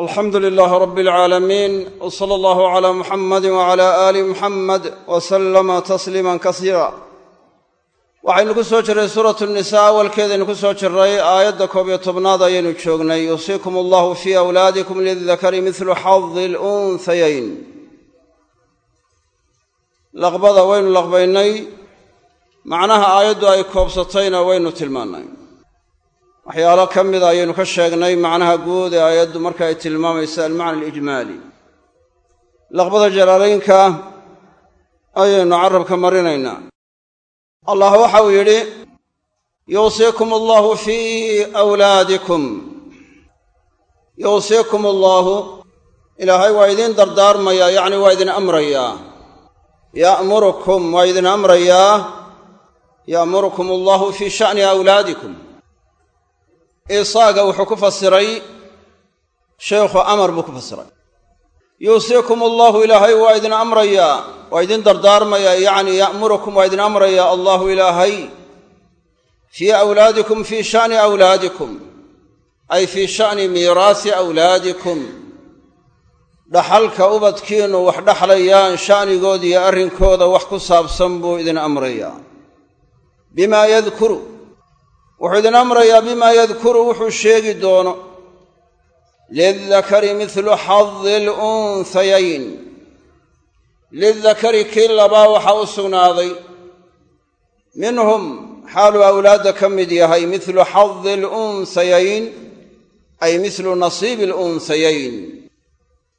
alxamdu lilaahi rabbi alcaalamiin w sala allahu calaa muxamadi wacala aali muxamed wa sallama tasliiman kasiira waxaynu ku soo jirray suuratu nisaa awalkeedaynu ku soo jirray aayadda koob iyo tobnaad ayaynu joognay. Yuusiikum allahu fii awlaadikum lildakari midlu xadi lunhayayn laqbada waynu laqbaynay macnaha aayaddu ay koobsatayna waynu tilmaannay waxyaalo ka mida ayaynu ka sheegnay macnaha guud ee aayaddu marka ay tilmaamaysa almacna alijmaali. Laqbada jalaalaynka ayaynu carabka marinaynaa. Allah waxa uu yidhi yuusiikum allahu fii awlaadikum. Yuusiikum allaahu ilaahay waa idiin dardaarmayaa yacni waa idin amrayaa ya'murukum waa idin amrayaa ya'murukum allahu fii sha'ni awlaadikum isaaga wuxuu ku fasiray sheekhu amar buu ku fasiray. Yuusiikum allahu ilaahay waa idin amrayaa waa idin dardaarmayaa yacni ya'murukum waa idin amrayaa allahu ilaahay fii awlaadikum fii sha'ni awlaadikum ay fii sha'ni miiraasi awlaadikum. Dhaxalka ubadkiinnu wax dhaxlayaan sha'nigooda iyo arrinkooda wax ku saabsan buu idin amrayaa bimaa yadkuru wuxuu idin amrayaa bimaa yadkuru wuxuu sheegi doono lildakari midlu xadi lunhayayn lildakari kii labaa waxaa u sugnaaday minhum xaaluu awlaadda ka mid yahay midlu xadi lunhayayn ay midlu nasiibi alunhayayn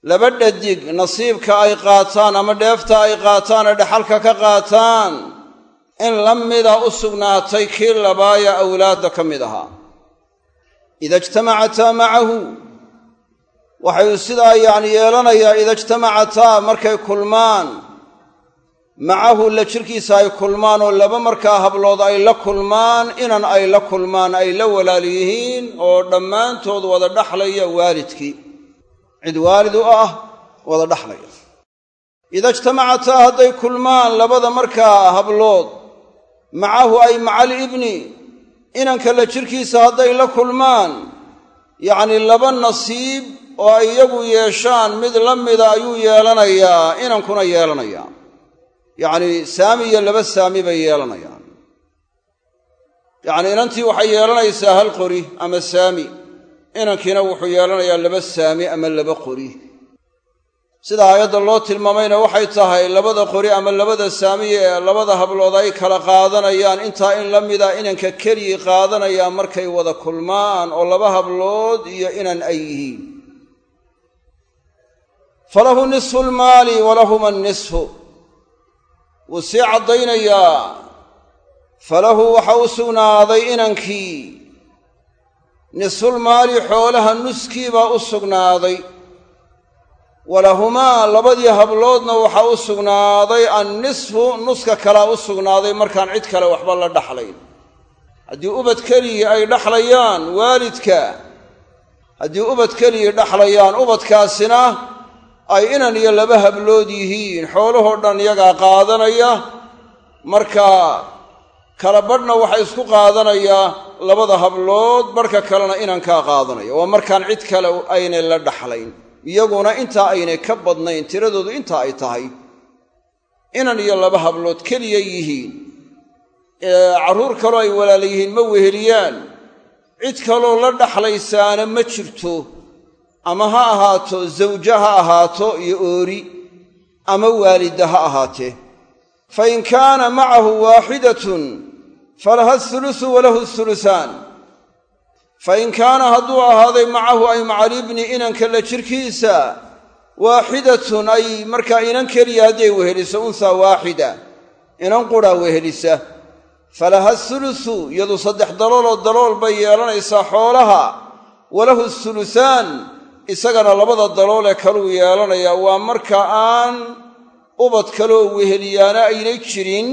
laba dhadig nasiibka ay qaataan ama dheefta ay qaataan ee dhaxalka ka qaataan in la mida u sugnaatay kii labaaya awlaadda ka mid ahaa. Ida ijtamacataa macahu waxay sidaa yacni yeelanayaa ida ijtamacataa markay kulmaan. Macahu la jirkiisa ay kulmaan oo laba markaa hablood ay la kulmaan inan ay la kulmaan ay la walaal yihiin oo dhammaantood wada dhaxlaya waalidkii. Cid waalid u ah wada dhaxlaya. Ida ijtamacataa hadday kulmaan labada markaa hablood macahu ay macal ibni inanka la jirkiisa hadday la kulmaan. Yacni laba nasiib oo ay iyagu yeeshaan mid la mida ayuu yeelanayaa inankuna yeelanayaa. Yacni saami iyo laba saami bay yeelanayaan. Yacni inantii waxay yeelanaysaa hal qori ama saami. Inankiina wuxuu yeelanayaa laba saami ama laba qori sida aayadda loo tilmaamayna waxay tahay labada qori ama labada saamiye ee labada hablood ay kala qaadanayaan. Intaa in la mida inanka keligii qaadanayaan markay wada kulmaan oo laba hablood iyo inan ay yihiin. Falahu nisfu lmaali walahuma nisfu. Wuu sii caddaynayaa. Falahu waxa u sugnaaday inankii. Nisfulmaali xoolaha nuskiibaa u sugnaaday walahumaa labadii habloodna waxaa u sugnaaday annisfu nuska kalaa u sugnaaday markaan cid kale waxba la dhaxlayn. Haddii ubad keligii ay dhaxlayaan waalidka haddii ubad keligii dhaxlayaan ubadkaasina ay inan iyo laba hablood yihiin. Xoolahoo dhan iyagaa qaadanaya marka kala badhna waxay isku qaadanayaa labada hablood barhka kalena inankaa qaadanaya. Waa markaan cid kale aynay la dhaxlayn iyaguna intaa aynay ka badnayn tiradoodu intaa ay tahay. Inan iyo laba hablood keliya yihiin. Carruur kaloo ay walaala yihiin ma weheliyaan. Cid kaloo la dhaxlaysaana ma jirto. Ama ha ahaato zawje ha ahaato iyo oori. Ama waalida ha ahaatee fa in kaana macahu waaxidatun falaha athulusu walahu athulutaan fa in kaana hadduu ahaaday macahu ay macalibni inanka la jirkiisa waaxidatun ay markaa inan keliya hadday weheliso unhaa waaxida inan quraa wehelisa. Falaha athulusu iyadu saddex dalooloo dalool bay yeelanaysaa xoolaha. Walahu thulutaan isagana labada daloolee kaluu yeelanayaa waa marka aan ubad kaloo weheliyaana aynay jirin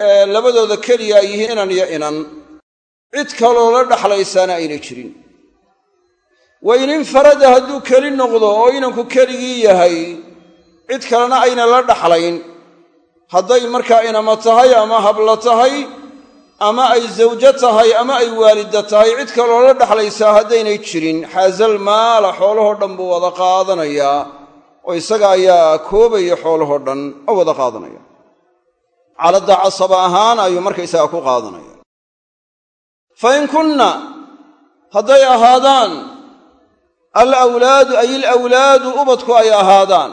ee labadooda keliya ay yihiin inan iyo inan cid kaloo la dhaxlaysaana aynay jirin. Wa in hadduu keli noqdo oo inanku keligii yahay cid kalena ayna la dhaxlayn. Hadday markaa inama tahay ama habla tahay ama ay zawjo tahay ama ay waalida tahay cid kaloo la dhexlaysaa haddaynay jirin. Xaasal maala xoolahoo dhan buu wada qaadanayaa oo isaga ayaa koobaya xoolahoo dhan oo wada qaadanaya. Caladda casaba ahaan ayuu markaysaga ku qaadanaya fa in kunna hadday ahaadaan alawlaadu ay ilawlaadu ubadku ay ahaadaan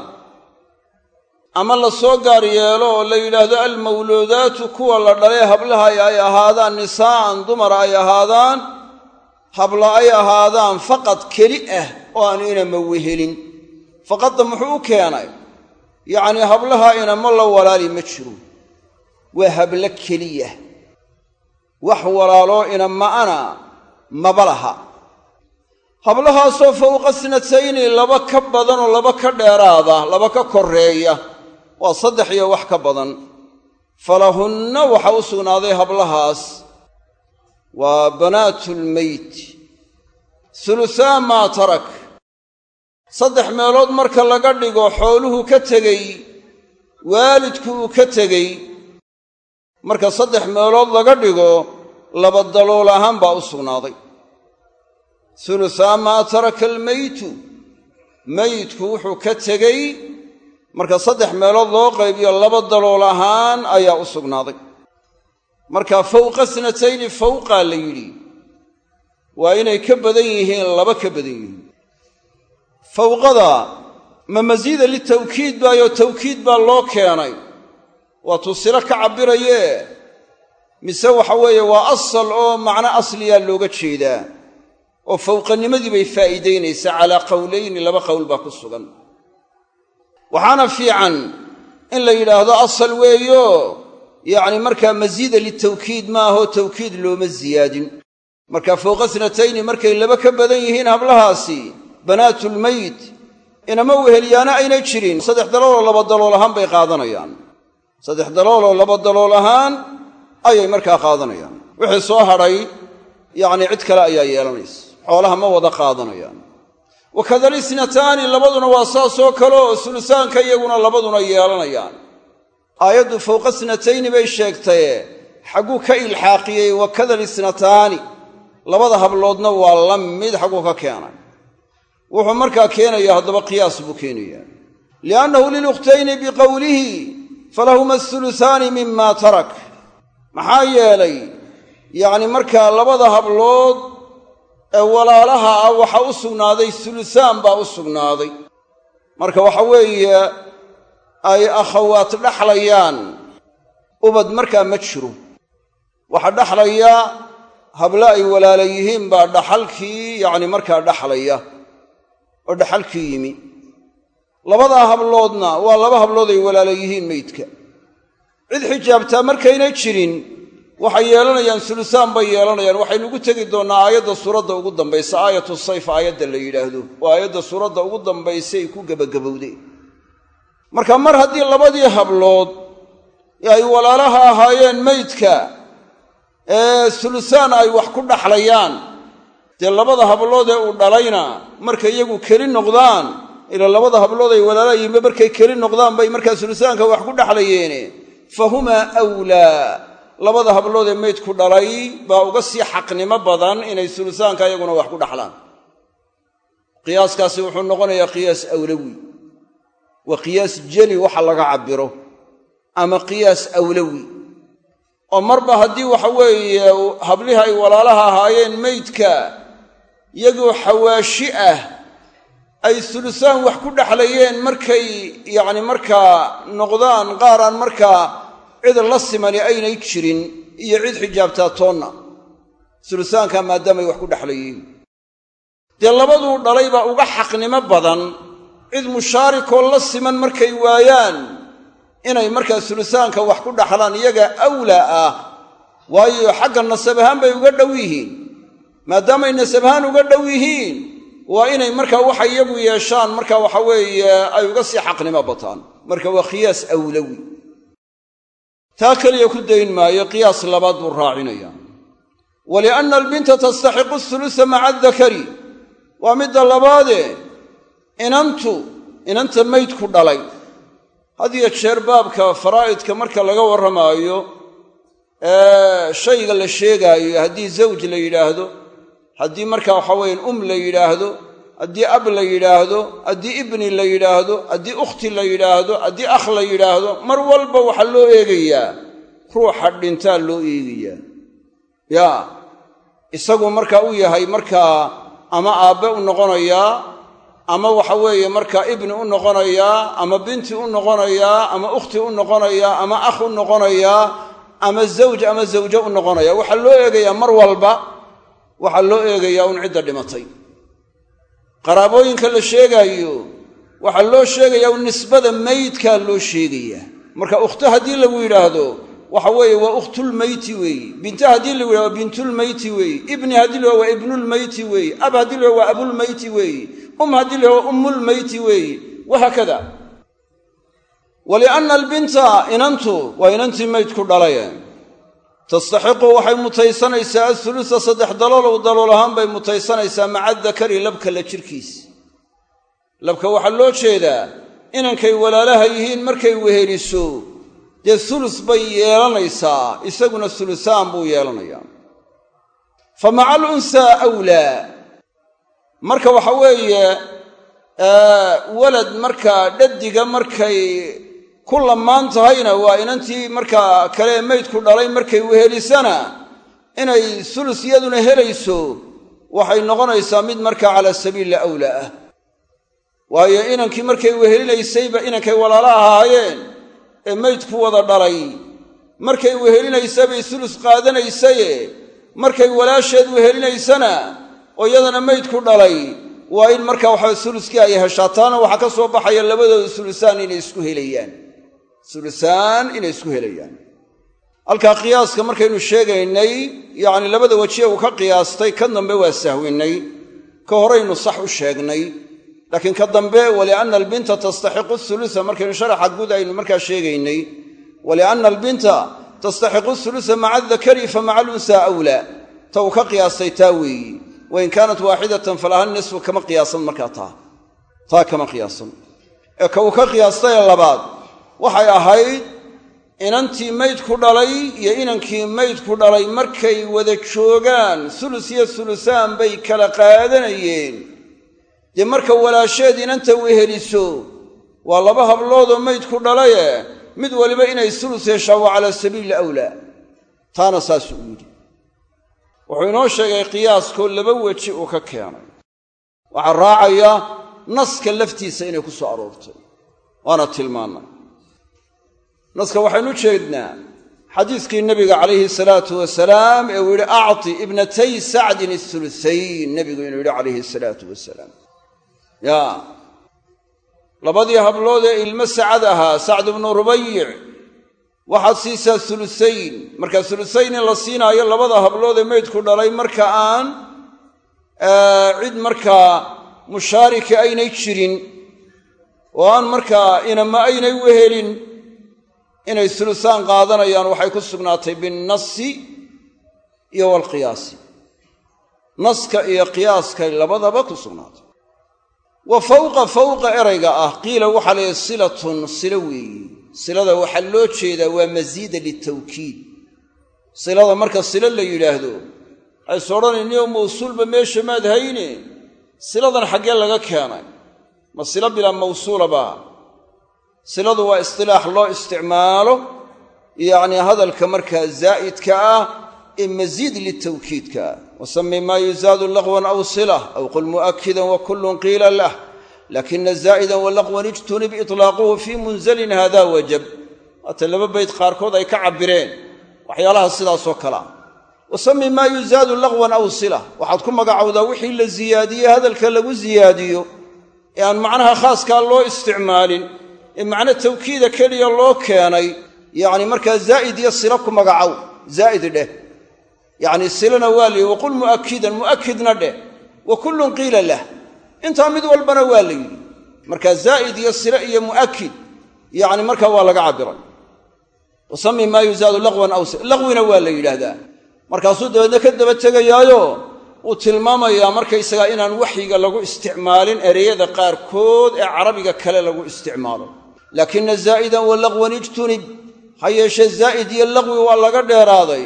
ama la soo gaar yeelo oo la yidhaahdo almawluudaatu kuwa la dhalee hablaha ay ahaadaan nisaa'an dumar ay ahaadaan habla ay ahaadaan faqad keli ah oo aanu inama wehelin faqadda muxuu u keenay yacnii hablaha inama la walaali ma jiro waa hablo keliya wax walaaloo inama'ana maba laha. Hablahaasoo fawqa snatayni laba ka badanoo laba ka dheeraada laba ka korreeya waa saddex iyo wax ka badan. Falahunna waxaa u sugnaaday hablahaas waa banaatulmeyt hulusaa maa tarak. Saddex meelood marka laga dhigo xooluhu ka tegey waalidku uu ka tegey marka saddex meelood laga dhigo laba dalool ahaan baa u sugnaaday. Hulusaa maa taraka almeytu meydku wuxuu ka tegey marka saddex meelood loo qaybiyo laba dalool ahaan ayaa u sugnaaday. Marka fawqa snatayni fawqaa la yidhi. Waa inay ka badan yihiin laba ka badan yihiin. Fawqada ma masiida litawkiid baayoo tawkiid baa loo keenay waa tusilo ka cabbirayee. Mise waxa weeye waa asal oo macno asliyaa looga jeedaa. Oo fawqanimadii bay faa'iidaynaysaa calaa qowlayni laba qowl baa ku sugan. Waxaana fiican in la yidhaahdo asal weeyo. Yacni markaa masiida litawkiid maahoo tawkiid looma siyaadin marka fowqa snatayni markay laba ka badan yihiin hablahaasi banaatulmeyt inama wehelyaana aynay jirin. Saddex dalooloo laba dalool ahaan bay qaadanayaan saddex dalooloo laba dalool ahaan ayay markaa qaadanayaan. Wixii soo hadhay yacni cid kale ayaa yeelanaysa xoolaha ma wada qaadanayaan. Wakada lisnataani labaduna waa saasoo kale oo sulusaanka iyaguna labaduna yeelanayaan. Aayaddu fowqa snatayni bay sheegtaye xagguu ka ilxaaqiyey wakada lisnataani labada habloodna waa la mid xagguu ka keenay. Wuxuu markaa keenaya haddaba qiyaas buu keenayaa. Liannahu lilukhtayni biqowlihi falahuma asulusaani mima tarak. Maxaa yeelay yacni markaa labada hablood ee walaalaha ah waxaa u sugnaaday sulusaan baa u sugnaaday. Marka waxa weeye ay akhawaat dhaxlayaan ubad markaa ma jiro. Waxaa dhaxlaya hablo ay walaala yihiin baa dhaxalkii yacni markaa dhaxlaya oo dhaxalkii yimi labadaa habloodna waa laba hablood ay walaala yihiin meydka. Cid xijaabtaa markaynay jirin waxay yeelanayaan sulusaan bay yeelanayaan. Waxaynu ugu tegi doonnaa aayadda suuradda ugu dambaysa. Aayatu sayf aayadda la yidhaahdo. Waa aayadda suuradda ugu dambaysay ku gebagabowdeen marka mar haddii labadii hablood ay walaalaha ahaayeen meydka ee sulusaan ay wax ku dhaxlayaan dee labada hablood ee uu dhalayna markay iyagu keli noqdaan ila labada hablood ay walaalaha yihiinba markay keli noqdaan bay markaa sulusaanka wax ku dhaxlayeene. Fa humaa wlaa labada hablood ee meydku dhalay baa uga sii xaqnimo badan inay sulusaanka iyaguna wax ku dhaxlaan. Qiyaaskaasi wuxuu noqonayaa qiyaas awlawi. Waa qiyaas jeli waxa laga cabbiro ama qiyaas awlawi. Oo marba haddii waxa weeye hablihi ay walaalaha ahaayeen meydka iyagoo xawaashi ah ay sulusaan wax ku dhexlayeen markay yacni markaa noqdaan qaaraan markaa cid la simani aynay jirin iyo cid xijaabtaa toonna. Sulusaanka maadaamay wax ku dhexlayiin dee labaduu dhalay baa uga xaqnimo badan. Cid mushaarikoo la siman markay waayaan inay markaa sulusaanka wax ku dhaxlaan iyaga awlaa ah waayo xagga nasab ahaan bay uga dhow yihiin. Maadaamay nasab ahaan uga dhow yihiin waa inay markaa waxay iyagu yeeshaan marka waxa weeye ay uga sii xaqnimo bataan. Marka waa qiyaas awlawi. Taa keliya ku dayn maayo qiyaas labaad buu raacinaya. Walianna albinta tastaxiqu sulusa maca adakari waa midda labaadee inantu inanta maydku dhalay. Had iyo jeer baabka faraa'idka marka laga warramaayo shayga la sheegaayo haddii zawj la yidhaahdo haddii markaa waxa weyan um la yidhaahdo haddii ab la yidhaahdo haddii ibni la yidhaahdo haddii ukhti la yidhaahdo haddii akh la yidhaahdo mar walba waxaa loo eegayaa. Ruuxa dhintaa loo eegayaa. Yaa isagu markaa u yahay markaa ama aabbe u noqonayaa ama waxa weeye markaa ibni u noqonayaa ama binti u noqonayaa ama ukhti u noqonayaa ama akh u noqonayaa ama zawj ama zawjo u noqonaya waxaa loo eegayaa mar walba waxaa loo eegayaa un cidda dhimatay. Qaraabooyinka la sheegaayo waxaa loo sheegayaa un nisbada meydkaa loo sheegayaa marka ukhto haddii lagu yidhaahdo waxa weeye waa ukhtulmeyti weeye binta haddii lagu yidhahdo waa bintulmeyti weeye ibni haddii la waa ibnulmeyti weeye ab haddii la waa abulmeyti weeye um haddii la waa ummulmeyti weeye wahaakada walianna albinta inantu waa inantii meydku dhalaye tastaxiqu waxay mutaysanaysaa athulusa saddex daloolow dalool ahaan bay mutaysanaysaa maca dakari labka la jirkiisa labka waxaa loo jeedaa inankay walaalaha yihiin markay weheliso dee hulus bay yeelanaysaa isaguna hulusaan buu yeelanayaa. Fa maca alunsaa awlaa. Marka waxa weeye walad markaa dhadiga markay ku lamaan tahayna waa inantii markaa kale maydku dhalay markay wehelisana inay sulus yaduna helayso waxay noqonaysaa mid markaa calaa sabiili awlaa ah. Waayo inankii markay wehelinaysayba inankay walaalo ahaayeen ee maydku wada dhalay. Markay wehelinaysabay sulus qaadanaysaye markay walaasheed wehelinaysana oo iyadana maydku dhalay waa in markaa waxaa suluskii ay heshaa taana waxaa ka soo baxaya labadooda sulusaan inay isku helayaan sulusaan inay isku helayaan. Halkaa qiyaaska markaynu sheegaynay yacni labada wejiye uu ka qiyaastay ka dambe waa sahwinnay. Ka horaynu sax u sheegnay. Laakiin ka dambe walianna albinta tastaxiqu sulusa markaynu sharaxa guud aynu markaa sheegaynay walianna albinta tastaxiqu sulusa maca adakari fa maca alunsaa awlaa. Ta uu ka qiyaastay taa weeyi. Wain kaanat waaxidatan falaha nisfu kama qiyaasan markaa taa. Taa kama qiyaasan. Ee ka uu ka qiyaastay labaad waxay ahayd inantii maydku dhalay iyo inankii maydku dhalay markay wada joogaan sulus iyo sulusaan bay kala qaadanayeen. Dee marka walaasheed inanta weheliso waa laba habloodoo maydku dhalaye mid waliba inay sulus heshaa waa calaa sabiili awlaa taana saasuu u yidhi. Wuxuu inoo sheegay qiyaaskoo laba weji uu ka keenay. Waxaa raacaya naska laftiisa inay ku soo aroortay waana tilmaannay naska waxaynu u jeednaa xadiiskii nabiga calayhi salaatu wasalaam ee uu yidhi acti ibnatay sacdin isulusayn nebigu inuu yidhi calayhi salaatu wasalaam. Ya labadii hablood ee ilmo sacad ahaa sacd ibnu rubayic waxaad siisaa sulusayn marka sulusayn in la siinaayo labada hablood ee meydku dhalay marka aan cid markaa mushaarika aynay jirin oo aan markaa inama aynay wehelin inay sulusaan qaadanayaan waxay ku sugnaatay binnasi iyo waalqiyaasi naska iyo qiyaaskay labadaba ku sugnaatay. Wa fawqa fawqa erayga ah qiila waxaa layihi silatun silo weeyi. Silada waxaa loo jeedaa waa masiida litawkiid. Silada marka silo la yidhaahdo hayse odhanayniyo mawsuulba meesha maad hayne? Siladan xaggee laga keenay. Ma silo bilaa mawsuulaba siladu waa istilaax loo isticmaalo yacnii hadalka markaa zaa'idka ah ee masiid litawkiidka. Ah wasami maa yuzaadu laqwan aw silah aw qul mu'akidan wa kullun qiila lah. Lakina zaa'idan walaqwan ijtunib itlaaquhu fii munzalin hada wajab. Waata laba bayd qaarkood ay ka cabbireen. Waxyaalaha sidaasoo kale. Ah wasami maa yuzaadu laqwan aw sila. Waxaad ku magacowdaa wixii la siyaadiyey hadalka lagu siyaadiyo ee aan macnaha khaaskaa loo isticmaalin ee macno tawkiida keliya loo keenay yacni markaa zaa'id iyo sila ku magacow zaa'id dheh. Yacni silana waa la yidhi waqul mu'akidan mu'akidna dheh. Wa kullun qiila lah. Intaa mid walbana waa la yidhi. Marka zaa'id iyo sile iyo mu'akid yacni markaa waa laga cabbiray. Wasami maa yuzaadu laqwan aw laqwina waa la yidhaahdaa. Markaasuu dabeedna ka daba tegayaayo uu tilmaamayaa markaysagaa inaan waxyiga lagu isticmaalin ereyada qaarkood ee carabiga kale lagu isticmaalo laakina zaa'idan wa laqwan ijtunib ha yeeshee zaa'id iyo laqwi waa laga dheeraaday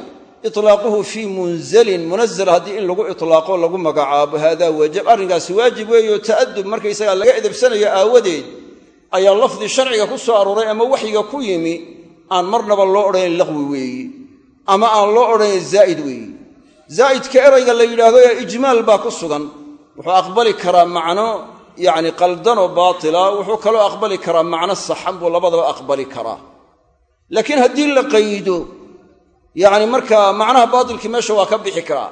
itlaaquhu fii munzalin munazal haddii in lagu itlaaqo lagu magacaabo haadaa wajab arrinkaasi waajib weeyo ta'adub markaysagaa laga edabsanayo aawadeed ayaa lafdi sharciga ku soo arooray ama waxyiga ku yimi aan marnaba loo odhanayn laqwi weeyi ama aan loo odhanayn zaa'id weeyi zaa'idka erayga la yidhaahdo ee ijmaal baa ku sugan wuxuu aqbali karaa macno yacni qaldanoo baatila wuxuu kaloo aqbali karaa macno saxan buu labadaba aqbali karaa. Laakiin haddii la qaydo yacni markaa macnaha baatilkii meesha waa ka bixi karaa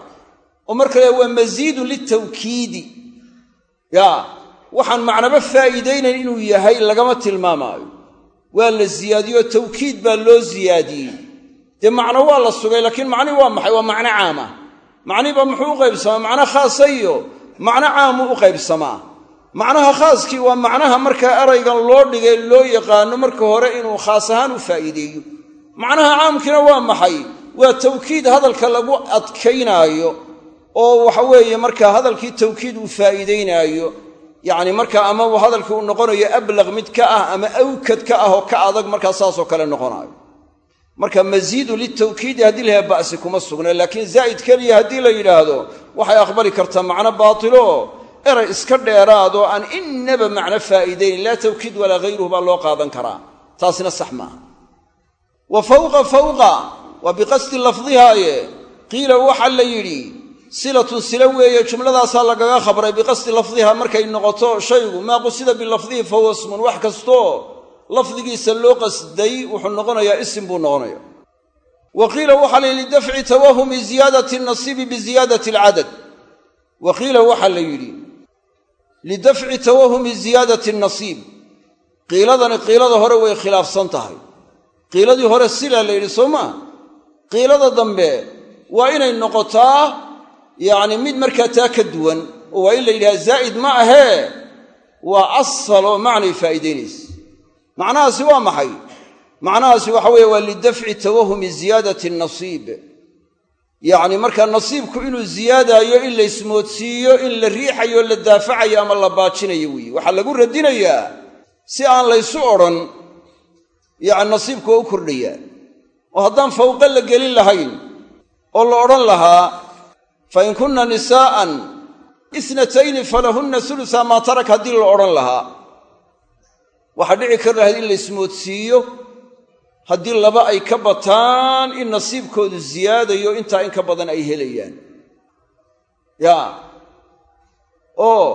oo marka le waa masiidun litawkiidi ya waxaan macnaba faa'iidaynayn inuu yahay lagama tilmaamaayo. Waa la siyaadiyey oo tawkiid baa loo siyaadiyey dee macno waa la sugay laakiin macnihi waa maxay? Waa macno caama. Macnihiba muxuu u qaybsamaa? Macno khaasa iyo macno caamuu u qaybsamaa macnaha khaaskii waa macnaha markaa eraygan loo dhigay loo yaqaano marka hore inuu khaas ahaan u faa'iideeyo. Macnaha caamkiina waa maxay? Waa tawkiid hadalka lagu adkaynaayo oo waxa weeye markaa hadalkii tawkiid uu faa'iidaynaayo yacni markaa ama uu hadalkii uu noqonayo ablaq mid ka ah ama awkad ka ah oo ka adag markaa saasoo kale noqonaayo. Marka masiidu litawkiidi haddii layaha ba'si kuma sugna laakiin zaa'id keliya haddii la yidhaahdo waxay aqbali kartaa macno baatilo eray iska dheeraadoo aan innaba macno faa'iidaynin laa tawkiid walaa hayruhu baa loo qaadan karaa. Taasina sax maaha wa fawqa fawqa waa biqasdi lafdihaaye qiila waxaa la yidhi silatun sila weeye jumladaasaa lagaga khabray biqasdi lafdiha markay noqoto shaygu. Maa qusida bilafdihi fahuwa ismun wax kastoo lafdigiisa loo qasday wuxuu noqonayaa isim buu noqonaya wa qiila waxaa la yidhi lidafci tawahumi ziyaadati nasiibi biziyaadati alcadad. Wa qiila waxaa la yidhi lidafci tawahumi ziyaadati nasiib qiiladani qiilada hore way khilaafsan tahay qiiladii hore silaa la yidhi soo maa qiilada dambe waa inay noqotaa yacni mid markaa taa ka duwan oo waa in la yidhaha zaa'id ma ahee waa asal oo macnay faa'iidaynaysa macnahaasi waa maxay macnahaasi waxa weeye waa lidafci tawahumi ziyaadati nasiib yacni markaa nasiibku inuu ziyaadaayo in la ismoodsiiyo in la riixayo la daafacayo ama la baajinayo weeye waxaa lagu radinayaa si aan laysu odhan yacni nasiibku waa u kordhayaa oo haddaan fawqa la gelin lahayn oo la odhan lahaa fa in kunna nisaa'an isnatayni falahunna sulusaa maa tarak haddii la odhan lahaa. Waxaa dhici kar lahayd in la haddii laba ay ka bataan in nasiibkoodu ziyaadayo intaa in ka badan ay helayaan. Yaa oo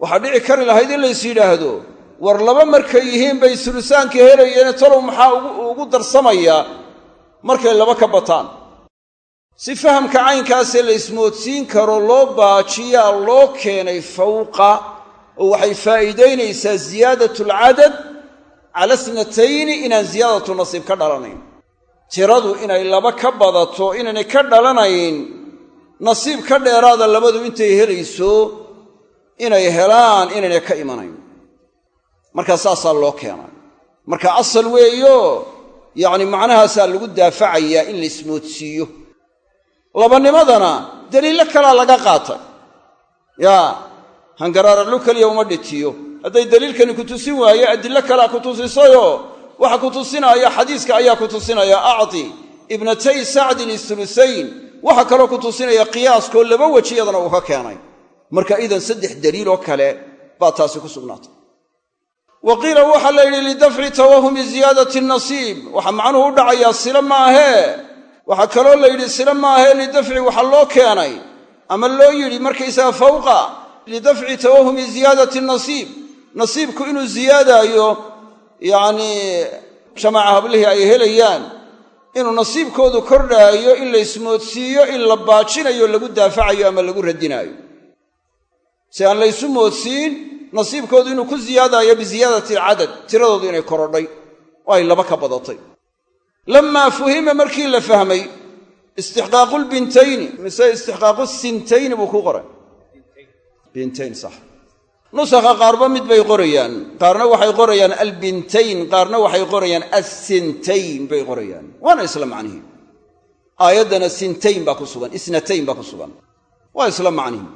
waxaa dhici kari lahayd in lays yidhaahdo war laba markay yihiin bay sulusaanka helayeene talow maxaa ugu darsamayaa markay laba ka bataan? Si fahamka caynkaasee la ismoodsiin karo loo baajiyaa loo keenay fawqa oo waxay faa'iidaynaysaa ziyaadatu alcadad cala snatayni inaan ziyaadatu nasiib ka dhalanayn. Tiradu inay laba ka badato inaynay ka dhalanayn nasiib ka dheeraada labadu intay helayso inay helaan inaynay ka imanayn. Markaa saasaa loo keenay. Marka asal weeyo yacni macnahaasaa lagu daafacayaa in la ismoodsiiyo. Labanimadana daliillo kalaa laga qaatay. Yaa hangaraararlu keliya uma dhitiyo hadday daliilkani ku tusin waaye adillo kalea ku tusisayoo waxa ku tusinaya xadiiska ayaa ku tusinaya acti ibnatay sacdin isulusayn waxa kaloo ku tusinaya qiyaaskoo laba weji yadana uu ka keenay. Marka idan saddex daliiloo kale baa taasi ku sugnaatay. Wa qiila waxaa la yidhi lidafci tawahumi ziyaadati nasiib. Waxaa macnuhu u dhacayaa sila maahee waxaa kaloo la yidhi sila maahee lidafci waxaa loo keenay. Ama loo yidhi markaysaga fawqa lidafci tawahumi ziyaadati nasiib nasiibku inuu ziyaadaayo yacnii jamaca hablihii ay helayaan inuu nasiibkoodu kordhaayo in la ismoodsiiyo in la baajinayo lagu daafacayo ama lagu radinaayo. Si aan laysu moodsiin nasiibkoodu inuu ku ziyaadaayo biziyaadati alcadad tiradoodu inay korodhay oo ay laba ka badatay. Lamaa fuhima markii la fahmay istixqaaqu lbintayni mise istixqaaqu sintayni buu ku qoray. Bintayn sax nusakha qaarba mid bay qorayaan. Qaarna waxay qorayaan albintayn qaarna waxay qorayaan assintayn bay qorayaan. Waana isla macnihii aayaddana sintayn baa ku sugan isnatayn baa ku sugan. Waa isla macnihi.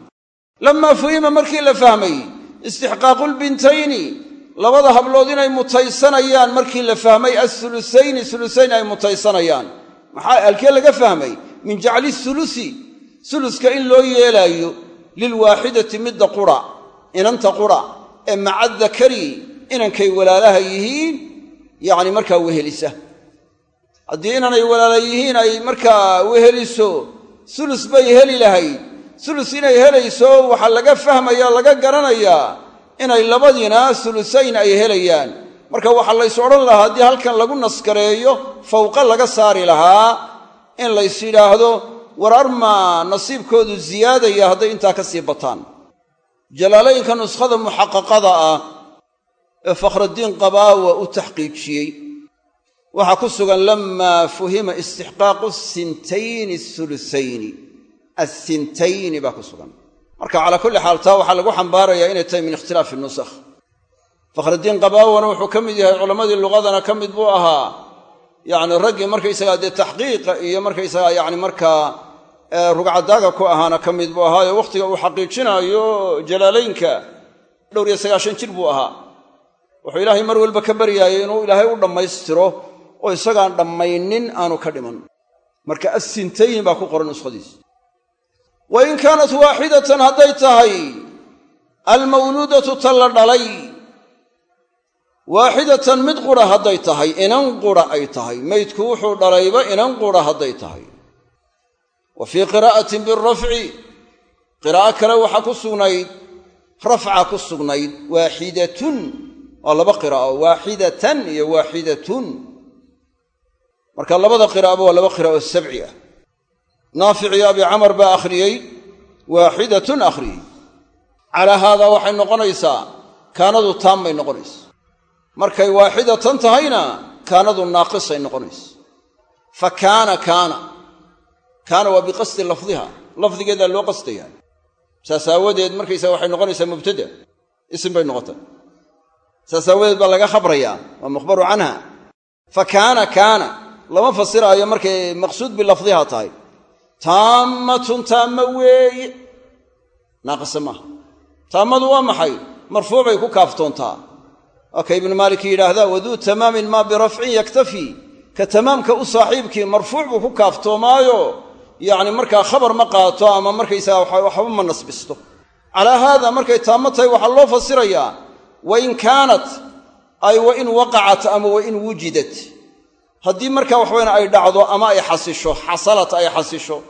Lamaa fuhima markii la fahmay istixqaaqu lbintayni labada hablood inay mutaysanayaan markii la fahmay ahulusayni hulusayn ay mutaysanayaan. Maxaa alkee laga fahmay? Min jacli hulusi huluska in loo yeelaayo lilwaaxidati midda qura inanta qura ee maca dakari inankay walaalaha yihiin yacni markaa wehelisa. Haddii inanay walaala yihiin ay markaa weheliso sulus bay heli lahayd. Sulus inay helayso waxaa laga fahmaya laga garanayaa inay labadiina sulusayn ay helayaan. Marka waxaa lays odhan lahaa haddii halkan lagu naskareeyo fawqa laga saari lahaa in lays yidhaahdo war nasiibkoodu ziyaadaya hadday intaa ka sii bataan jalaalaynka nuskhada muxaqaqada ah ee fakhraddiin qabaawa u taxqiijiyey waxaa ku sugan lamaa fuhima istixqaaqu sintayni ahulusayni assintayni baa ku sugan. Marka calaa kulli xaal taa waxaa lagu xambaarayaa inay tahay min ikhtilaafi nusakh fakhraddiin qabaawana wuxuu ka mid yahay culammadii luqadana ka mid buu ahaa. Yacni raggii markaysagaa dee taxqiiqa iyo markaysagaa yacni markaa rugcadaaga ku ahaana ka mid buu ahaayo wakhtiga uu xaqiijinaayo jalaalaynka dhowr iyo sagaashan jir buu ahaa. Wuxuu ilaahay mar walba ka baryaayay inuu ilaahay u dhammaystiro oo isagaan dhammaynin aanu ka dhiman. Marka assintayn baa ku qoran nuskhadiisa wa in kaanat waaxidatan hadday tahay almawluudatu ta la dhalay. Waaxidatan mid qura hadday tahay inan qura ay tahay. Maydku wuxuu dhalayba inan qura hadday tahay wa fii qiraa'atin birafci qiraa'o kale waxaa ku sugnayd rafca ku sugnayd waaxidatun waa laba qiraa'o waaxidatan iyo waaxidatun. Marka labada qiraa'aba waa laba qiraa'o sabci ah. Naafic iyo abi camar baa akhriyey waaxidatun akhriyey. Calaa haadaa waxay noqonaysaa kaanadu taam bay noqonaysa markay waaxidatan tahayna kaanadu naaqisay noqonaysa fa kaana kaana waa biqasdi lafdiha. Lafdigeedaa loo qasdayaa saas aawadeed markaysaa waxay noqonaysaa mubtada. Isim bay noqotay saas aawadeed baa laga khabrayaa waa mukhbaru canha. Fa kaana kaana. Lama fasiraayo markay maqsuud bilafdiha tahay. Taammatun taamma weeye naaqisa maaha. Taammadu waa maxay? Marfuucay ku kaaftoontaa. Waa ka ibnu maalik yidhaahdaa waduu tamaamin maa birafcin yaktafii ka tamaamka u saaxiibkii marfuuc buu ku kaaftoomaayo yacni markaa khabar ma qaato ama markaysaga waxba ma nasbisto. Calaa haada markay taammo tahay waxaa loo fasirayaa wa in kaanat ay wa in waqacat ama wa in wujidat. Haddii markaa waxaweyn ay dhacdo ama ay xasisho xasalat ay xasisho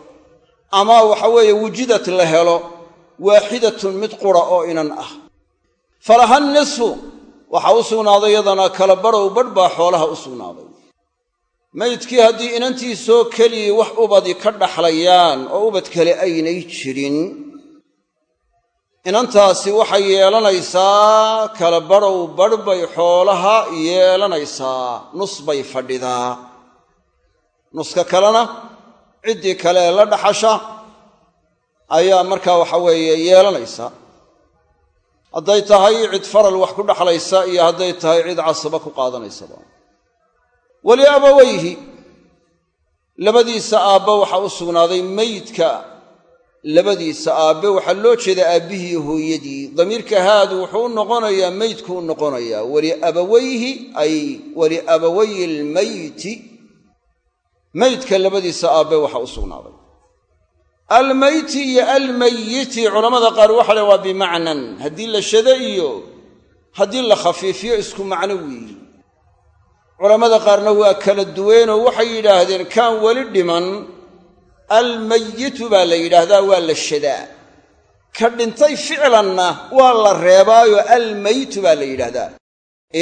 ama waxaweeye wujidat la helo waaxidatun mid qura oo inan ah. Falaha nisfu waxaa u sugnaaday yadana kala badhow badh baa xoolaha u sugnaaday maydkii haddii inantiisoo keliyii wax ubadi ka dhaxlayaan oo ubad kale aynay jirin inantaasi waxay yeelanaysaa kala badhow badh xoolaha yeelanaysaa nus bay fadhidaa. Nuska kalena ciddii kale la dhaxasha ayaa markaa waxa weeye yeelanaysaa. Hadday tahay cid faral wax ku dhaxlaysa iyo hadday tahay cid casaba ku qaadanaysaba waliabawayhi labadiisa aabba waxaa u sugnaaday meydka labadiisa aabbe waxaa loo jeedaa aabbihii hooyadii. Damiirka haadu wuxuu u noqonayaa meydku u noqonayaa. Waliabawayhi ay waliabawayi almeyti meydka labadiisa aabbe waxaa u sugnaaday. Almeyti iyo almayiti culammada qaar waxa le waa bimacnan. Haddii la shado iyo haddii la khafiifiyo isku macno weeyi culammada qaarna waa kala duweenoo waxay yidhaahdeen kaan weli dhiman almayitu baa la yidhaahdaa waa la shadaa. Ka dhintay ficlanna waa la reebaayo almaytu baa la yidhaahdaa.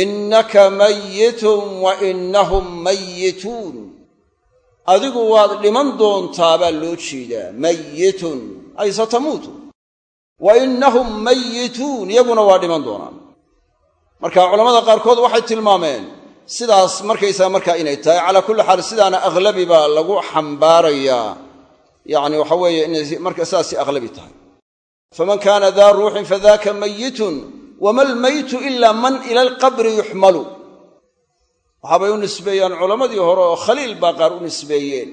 Innaka mayitun wa innahum mayituun. Adigu waad dhiman doontaa baa loo jeedaa mayitun. Ay satamuutu wa innahum mayituun iyaguna waa dhiman doonaan. Marka culammada qaarkood waxay tilmaameen sidaas markaysaa markaa inay tahay. Calaa kulli xaal sidaana aghlabi baa lagu xambaarayaa yacni waxa weeye inay marka sidaasi aghlabi tahay. Faman kaana daa ruuxin fadaaka mayitun wama almaytu ilaa man ila alqabri yuxmalu. Waxaabay u nisbeeyaan culammadii hore oo khaliil baa qaar u nisbeeyeen.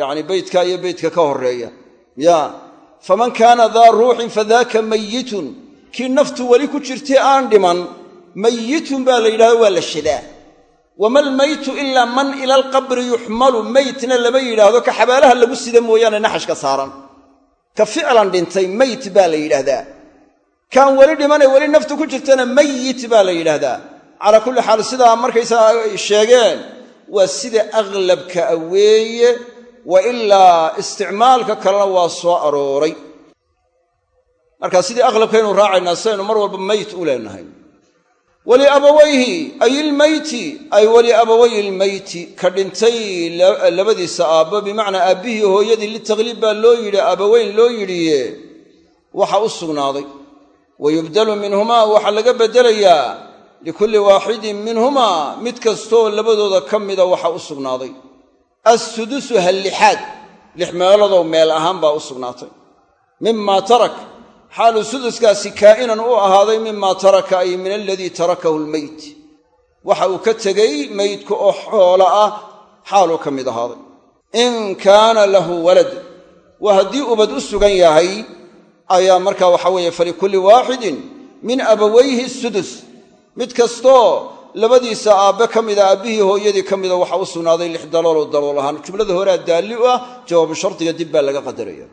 Yacni beytka iyo beytka ka horreeya. Ya faman kaana daa ruuxin fadaaka mayitun kii naftu weli ku jirtay aan dhiman mayitun baa la yidhahdo waa la shadaa wama almaytu ilaa man ila alqabri yuxmalu meytna lama yidhaahdo ka xabaalaha lagu sida mooyaane naxashka saaran ka ficlan dhintay meyt baa la yidhaahdaa kaan weli dhimanay weli naftu ku jirtana mayit baa la yidhaahdaa calaa kulli xaal sidaa markaysaga ay sheegeen waa sida aglabka a weeye wa ilaa isticmaalka kalena waa soo arooray marka sidii aqlabkaynu raacaynaa sidaynu mar walba meyt u leenahay waliabawayhi ay ilmeyti ay waliabawayhi ilmeyti ka dhintay labadiisa aabbo bimacnaa aabbihii hooyadii litaqliib baa loo yidhi abaweyn loo yidhiye waxa u sugnaaday wa yubdalu minhumaa waxaa laga beddelayaa likulli waaxidin minhumaa mid kastoo labadooda ka mida waxa u sugnaaday assudusu hallixaad lix meelodow meel ahaan baa u sugnaatay mimaa tarak xaalu suduskaasi kaa'inan u ahaaday mimaa taraka ay min aladii tarakahu lmeyt. Waxa uu ka tegey meydka oo xoolo ah xaaluu ka mid ahaaday. In kaana lahu walad. Waa haddii ubad u sugan yahay ayaa markaa waxa weeye falikulli waaxidin min abawayhi sudus. Mid kastoo labadiisa aabbe ka mida aabbihii hooyadii ka mida waxa u sugnaaday lix dalooloo dalool ahaan. Jumlada horea daalli u ah jawaabu shardiga dib baa laga qadaraya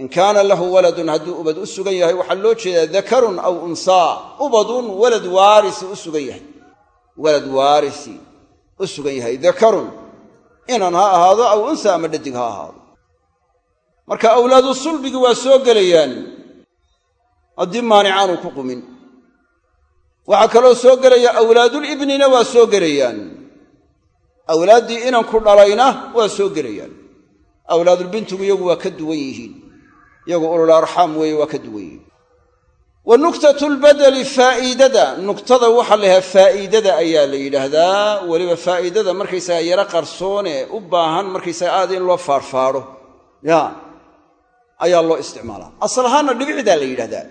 in kaana lahu waladun hadduu ubad u sugan yahay waxaa loo jeedaa dakarun aw unsaa ubadun walad waarisi u sugan yahay. Walad waarisi u sugan yahay dakarun. Inan ha ahaado aw unsa ama dhadig ha ahaado. Marka awlaadu sulbigi waa soo gelayaan. Haddii maanicaanu ku qumin. Waxaa kaloo soo gelaya awlaadulibnina waa soo gelayaan. Awlaaddii inanku dhalayna waa soo gelayaan. Awlaadulbintigu iyagu waa ka duwan yihiin iyagu ulul arxaam weeye waa ka duwan yihiin wa nuktatu lbadeli faa'iidada. Nugtada waxaa la faa'iidada ayaa la yidhaahdaa. Weliba faa'iidada markaysaga yaro qarsoone u baahan markaysaga aad in loo faarfaadho ya ayaa loo isticmaalaa. Asal ahaanna dhibicdaa la yidhahdaa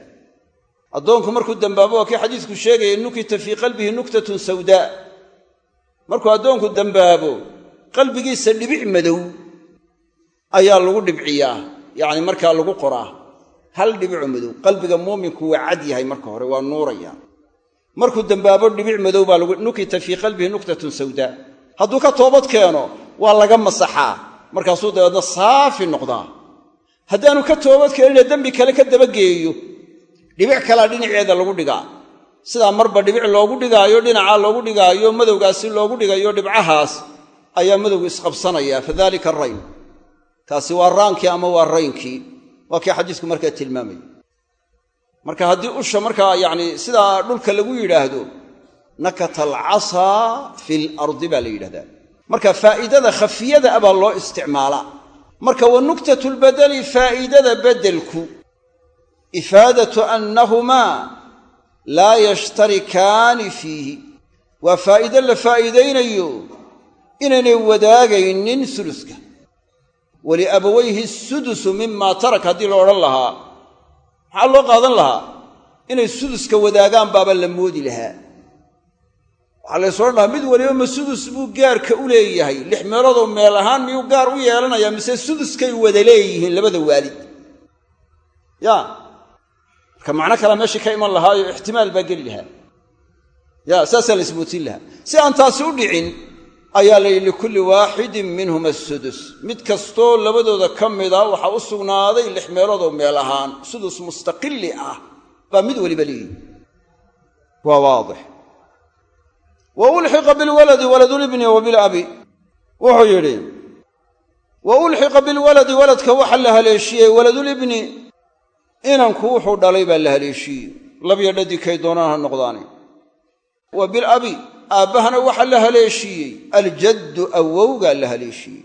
addoonku markuu dambaabo waa kii xadiisku sheegaya nukita fii qalbihi nuktatun sawdaa markuu addoonku dambaabo qalbigiisa dhibic madow ayaa lagu dhibciyaa yacni markaa lagu qoraa hal dhibico madow. Qalbiga muuminku waa cad yahay marka hore waa nuuraya. Markuu dambaabo dhibic madow baa lagu nukita fii qalbihi nuktatun sawdaa hadduu ka toobad keeno waa laga masaxaa. Markaasuu dabeedna saafi noqdaa. Haddaanu ka toobad keenina dembi kale ka dabageeyo dhibic kalaa dhinaceeda lagu dhigaa. Sidaa marba dhibic loogu dhigaayo dhinacaa loogu dhigaayo madowgaasi loogu dhigayo dhibcahaas ayaa madowgu isqabsanaya. Fadalika arayn taasi waa raankii ama waa raynkii? Waa kii xadiisku markaa tilmaamaya marka haddii usha markaa yacni sidaa dhulka lagu yidhaahdo nakata alcasaa fi lardi baa la yidhahdaa. Marka faa'iidada khafiyada a baa loo isticmaalaa. Marka wa nuktatu lbadeli faa'iidada beddelku ifaadatu annahumaa laa yashtarikaani fiihi. Waa faa'iide la faa'iidaynayo inaynay wadaagaynin suluska waliabawayhi sudusu mimaa tarak haddii la odhan lahaa maxaa loo qaadan lahaa inay suduska wadaagaan baaba la moodi lahaa waxaa lays odhan lahaa mid waliba ma sudus buu gaarka u leeyahay lix meeloodoo meel ahaan miyuu gaar u yeelanayaa mise suduskay wada leeyihiin labada waalid ya marka macno kalea meeshii ka iman lahaayo ixtimaal baa geli lahaa ya saasaa la isbootiin lahaa si aan taasi u dhicin ayaa la yidhi likulli waaxidin minhum asudus mid kastoo labadooda ka mida waxaa u sugnaaday lix meeloodoo meel ahaan sudus mustaqili ah. Baa mid weliba leeyihi waa waadix. Wa ulxiqa bilwaladi waladulibni wa wuxuu yidhi wa ulxiqa bilwaladi waladka waxa la haleeshiyey waladulibni inanku wuxuu dhalay baa la haleeshiyey. Labyo dhadikay doonaan ha noqdaani. Wa bilabi aabbahana waxaa la haleeshiiyey aljaddu awowgaa la haleeshiiyey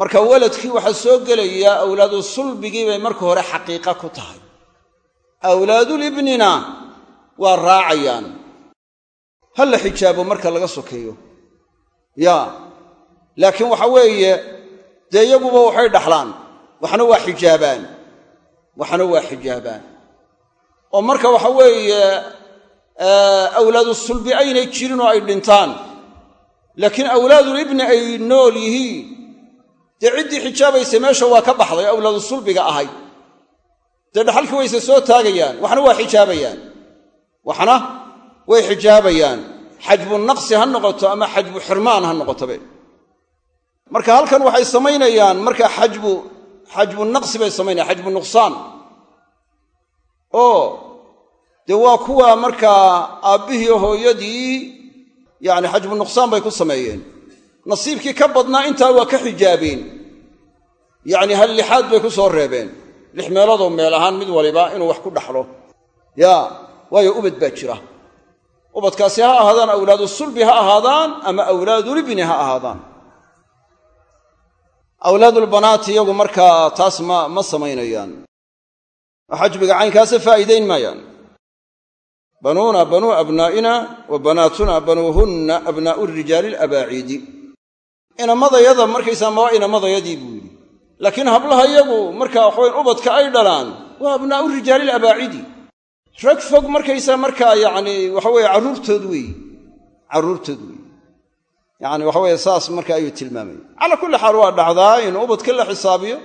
marka waladkii waxaa soo gelayaa awlaadu sulbigii bay marka hore xaqiiqa ku tahay. Awlaadulibnina waa raacayaan. Ha la xijaabo marka laga sokeeyo? Yaa laakiin waxa weeye dee iyaguba waxay dhaxlaan. Waxna waa xijaabaan. Waxna waa xijaabaan. Oo marka waxa weeye awlaadu sulbi aynay jirin oo ay dhintaan. Laakiin awlaadulibni ay nool yihiin dee ciddii xijaabaysa meesha waa ka baxday awlaadu sulbiga ahayd dee dhaxalkii wayse soo taagayaan waxna waa xijaabayaan. Waxna way xijaabayaan. Xajbu naqsi ha noqoto ama xajbu xirmaan ha noqotobe marka halkan waxay samaynayaan marka xajbu xajbu naqsi bay samaynayan xajbu nuqsaan. Oo dee waa kuwa markaa aabbihii hooyadii yacni xajbu nuqsaan bay ku sameeyeen. Nasiibkii ka badnaa intaa waa ka xijaabeen. Yacni hal lixaad bay ku soo reebeen. Lix meeloodoo meel ahaan mid waliba inuu wax ku dhaxlo. Yaa waayo ubad baa jira. Ubadkaasi ha ahaadaan awlaadu sulbi ha ahaadaan ama awlaadulibni ha ahaadaan. Awlaadulbanaati iyagu markaa taas ma ma samaynayaan. Xajbiga caynkaasa faa'iidayn maayaan banuuna banuu abnaa'ina wa banaatuna banuuhunna abnaa'u rijaali alabaaciidi. Inamadayada markaysaa ma waa inamadayadii buu yidhi. Laakiin hablaha iyagu markaa waxawayn ubadka ay dhalaan waa abnaa'u rijaali alabaacidi rag fog markaysaa markaa yacni waxaweye carruurtood weeye carruurtood weeye yacni waxaweye saas marka ayuu tilmaamaya calaa kulli xaal waa dhacdaa in ubadka la xisaabiyo.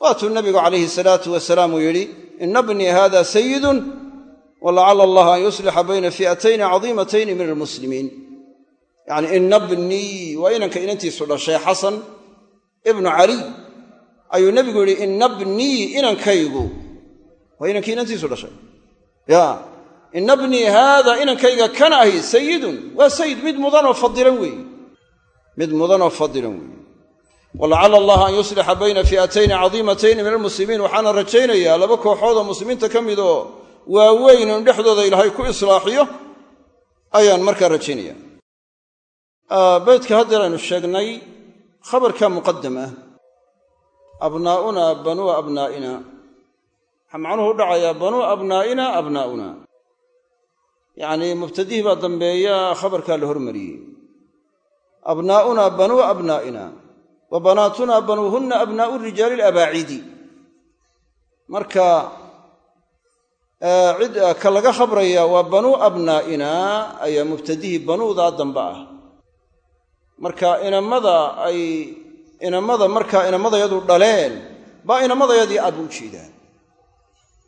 Waatuu nabigu calayhi salaatu wasalaam uu yidhi ina bnii walacala allaha an yuslixa bayna fi'atayni cadiimatayni min almuslimiin yacni ina bnii waa inanka inantiisu dhashay xasan ibnu caliy ayuu nebigu yidhi ina bnii inankaygu waa inankii inantiisu dhashay ya ina bnii haada inankayga kana ahi sayidun waa sayid mid mudanoo fadilan weeye mid mudanoo fadilan weeye walacala allaha an yuslixa bayna fi'atayni cadiimatayni min almuslimiin waxaana rajaynayaa laba kooxood oo muslimiinta ka mid oo waaweyn inu dhexdooda ilaahay ku islaaxiyo ayaan markaa rajaynaya beydka haddeer aynu sheegnay khabarka muqadam ah abnaa'una banuu abnaa'ina. Waxaa macnuhu dhacayaa banuu abnaa'ina abnaa'una. Yacnii mubtadihii baa dambeeya khabarkaa la hormariyey. Abnaa'una banuu abnaa'ina wa banaatuna banuuhunna abnaa'u rijaali alabaacidi. Marka cid ka laga khabraya waa banuu abnaa'ina ayaa mubtadihii banuudaa dambe ah. Marka inamada ay inamada markaa inamadayadu dhaleen baa inamadayadii aad bu u jeedaan.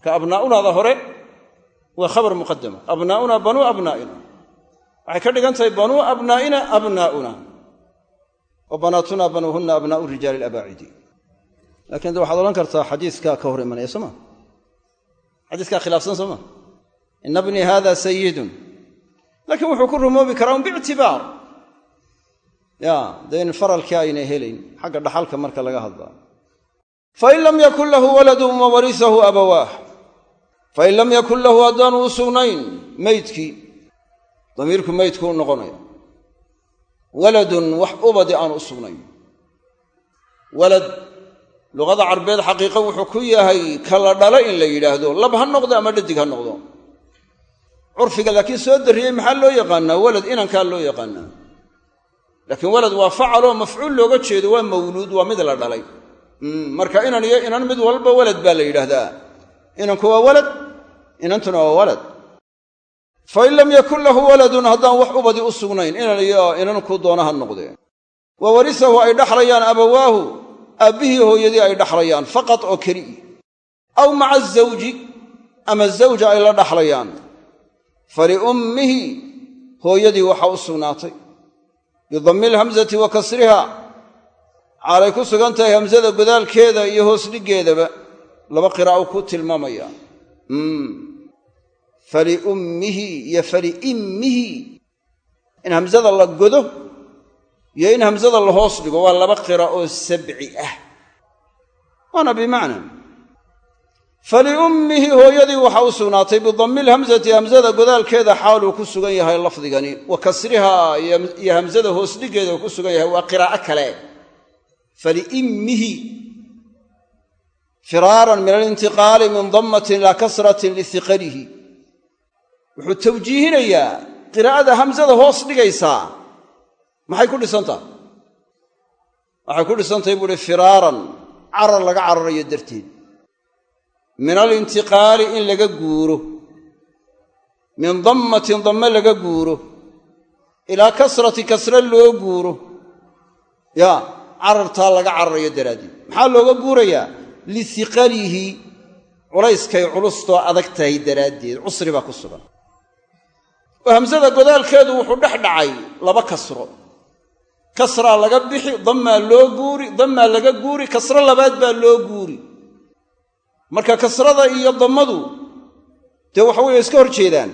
Ka abnaa'unaada hore waa khabar muqadama abnaa'una banuu abnaa'ina. Waxay ka dhigan tahay banuu abnaa'ina abnaa'una. Wa banaatuna banuuhunna abnaa'u rijaali alabaacidi lakiin de waxaad odhan kartaa xadiiskaa ka hor imanaya sooma xadiiskaa khilaafsan sooma ina bnii hada sayidun laakiin wuxuu ku rumoobi karaa un biictibaar. Ya dee in faralkii aynay helayn xagga dhaxalka marka laga hadlaa. Fain lam yakun lahu waladun wa warisahu abawaah fain lam yakun lahu haddaanu u sugnayn meydkii damiirku meydku u noqonaya. Waladun wax ubadi aanu u sugnayn. Walad luqada carbeed xaqiiqo wuxuu ku yahay kala dhalo in la yidhaahdo. Lab ha noqdo ama dhadig ha noqdo. Curfiga laakiin soo darriyey maxaa loo yaqaanaa? Walad inankaa loo yaqaanaa. Laakiin walad waa facaloo mafcuul looga jeedo waa mawluud waa mid la dhalay. Marka inan iyo inan mid walba walad baa la yidhaahdaa. Inanku waa walad inantuna waa walad. Fain lam yakun lahu waladun haddaan wax ubadi u sugnayn inan iyo inanku doona ha noqdee wa warisahu ay dhaxlayaan abawaahu aabbihii hooyadii ay dhaxlayaan faqad oo keli'i aw maca azawji ama zawja ay la dhaxlayaan. Faliummihi hooyadii waxaa u sugnaatay. Bidammi alhamzati wa kasriha. Caalay ku sugan tahay hamsada godaalkeeda iyo hoos dhiggeedaba laba qiraa'o ku tilmaamaya. Faliummihi iyo faliimmihi in hamsada la godo iyo in hamsada la hoos dhigo waa laba qira oo sabci ah. Waana bimacna. Faliummihi hooyadii waxaa u sugnaatay bidammi lhamzati hamsada godaalkeeda xaaluu ku sugan yahay lafdigani wa kasrihaa iyo hamsada hoos dhiggeeda uu ku sugan yahay waa qiraa'o kale. Faliimmihi firaaran min alintiqaali min dammatin ilaa kasratin lihiqalihi wuxuu tawjiihinayaa qiraa'ada hamsada hoos dhigaysaa maxay ku dhisantahay waxay ku dhisantahay buuhi firaaran carar laga cararayo darteed. Min alintiqaali in laga guuro. Min dammatin damme laga guuro. Ilaa kasrati kasre loo guuro. Yaa carartaa laga cararayo daraaddeed. Maxaa looga guurayaa? Lihiqalihi culayskay culustoo adag tahay daraaddeed. Cusri baa ku sugan. Oo hamsada godaalkeedu wuxuu dhex dhacay laba kasro kasraa laga bixi dammaa loo guuri dammaa laga guuri kasro labaad baa loo guuri. Marka kasrada iyo dammadu dee waxa weeye iska hor jeedaan.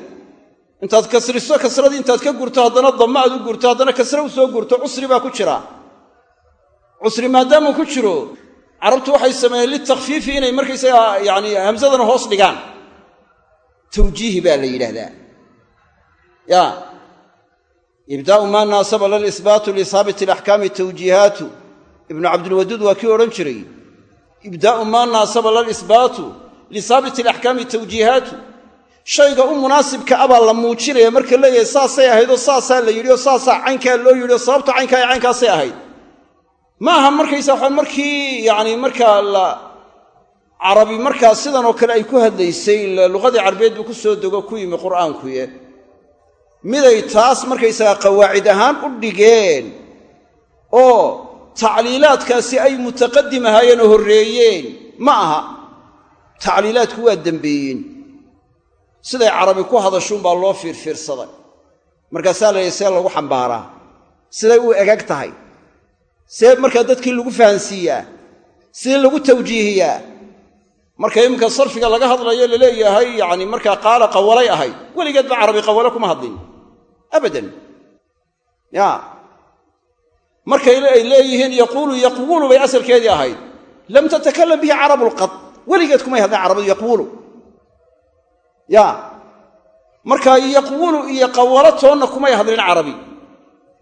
Intaad kasriso kasradii intaad ka gurto haddana damma aad u gurto haddana kasre u soo gurto cusri baa ku jira. Cusri maadaamuu ku jiro carabtu waxay sameeyeen litakfiifi inay markaysaga yacni hamsadana hoos dhigaan. Tawjiihi baa la yidhaahdaa. Ya ibdaa'u maa naasaba lalisbaatu lihaabiti alaxkaami tawjiihaatu. Ibnu cabdilwaduud waa kii odhan jiray ibdaa'u maa naasaba lalisbaatu lihaabiti alaxkaami tawjiihaatu. Shayga u munaasibka abaa la muujinaya marka leeyahay saasay ahayd oo saasaa la yidhi oo saasaa caynkaa loo yidhi oo sababta caynkaa ee caynkaasay ahayd. Ma aha markaysa waxaa markii yacni markaa la carabi markaa sidan oo kale ay ku hadlaysay luqadii carabeed buu ku soo dego ku yimi qur'aankuye miday taas markaysaga qawaacid ahaan u dhigeen oo tacliilaadkaasi ay mutaqadim ahaayeen oo horreeyeen ma aha. Tacliilaadku waa dembeeyeen siday carabi ku hadashuunbaa loo fiirfiirsaday. Markaasaa la see lagu xambaaraa. Siday u egag tahay. See markaa dadkii lagu fahansiiyaa. Sidee lagu tawjiihiyaa. Marka iminka sarfiga laga hadlayo la leeyahay yacni markaa qaala qawalay ahayd weligeedba carabi qawale kuma hadlin abadan. Ya. Markay ay leeyihiin yaquulu yaqwulu bay asalkeedii ahayd. Lam tatakalam bihi carabu lqad weligeed kumay hadleen carabadu yaquulu. Ya. Marka yaqwulu iyo qawalo toonna kumay hadlin carabi.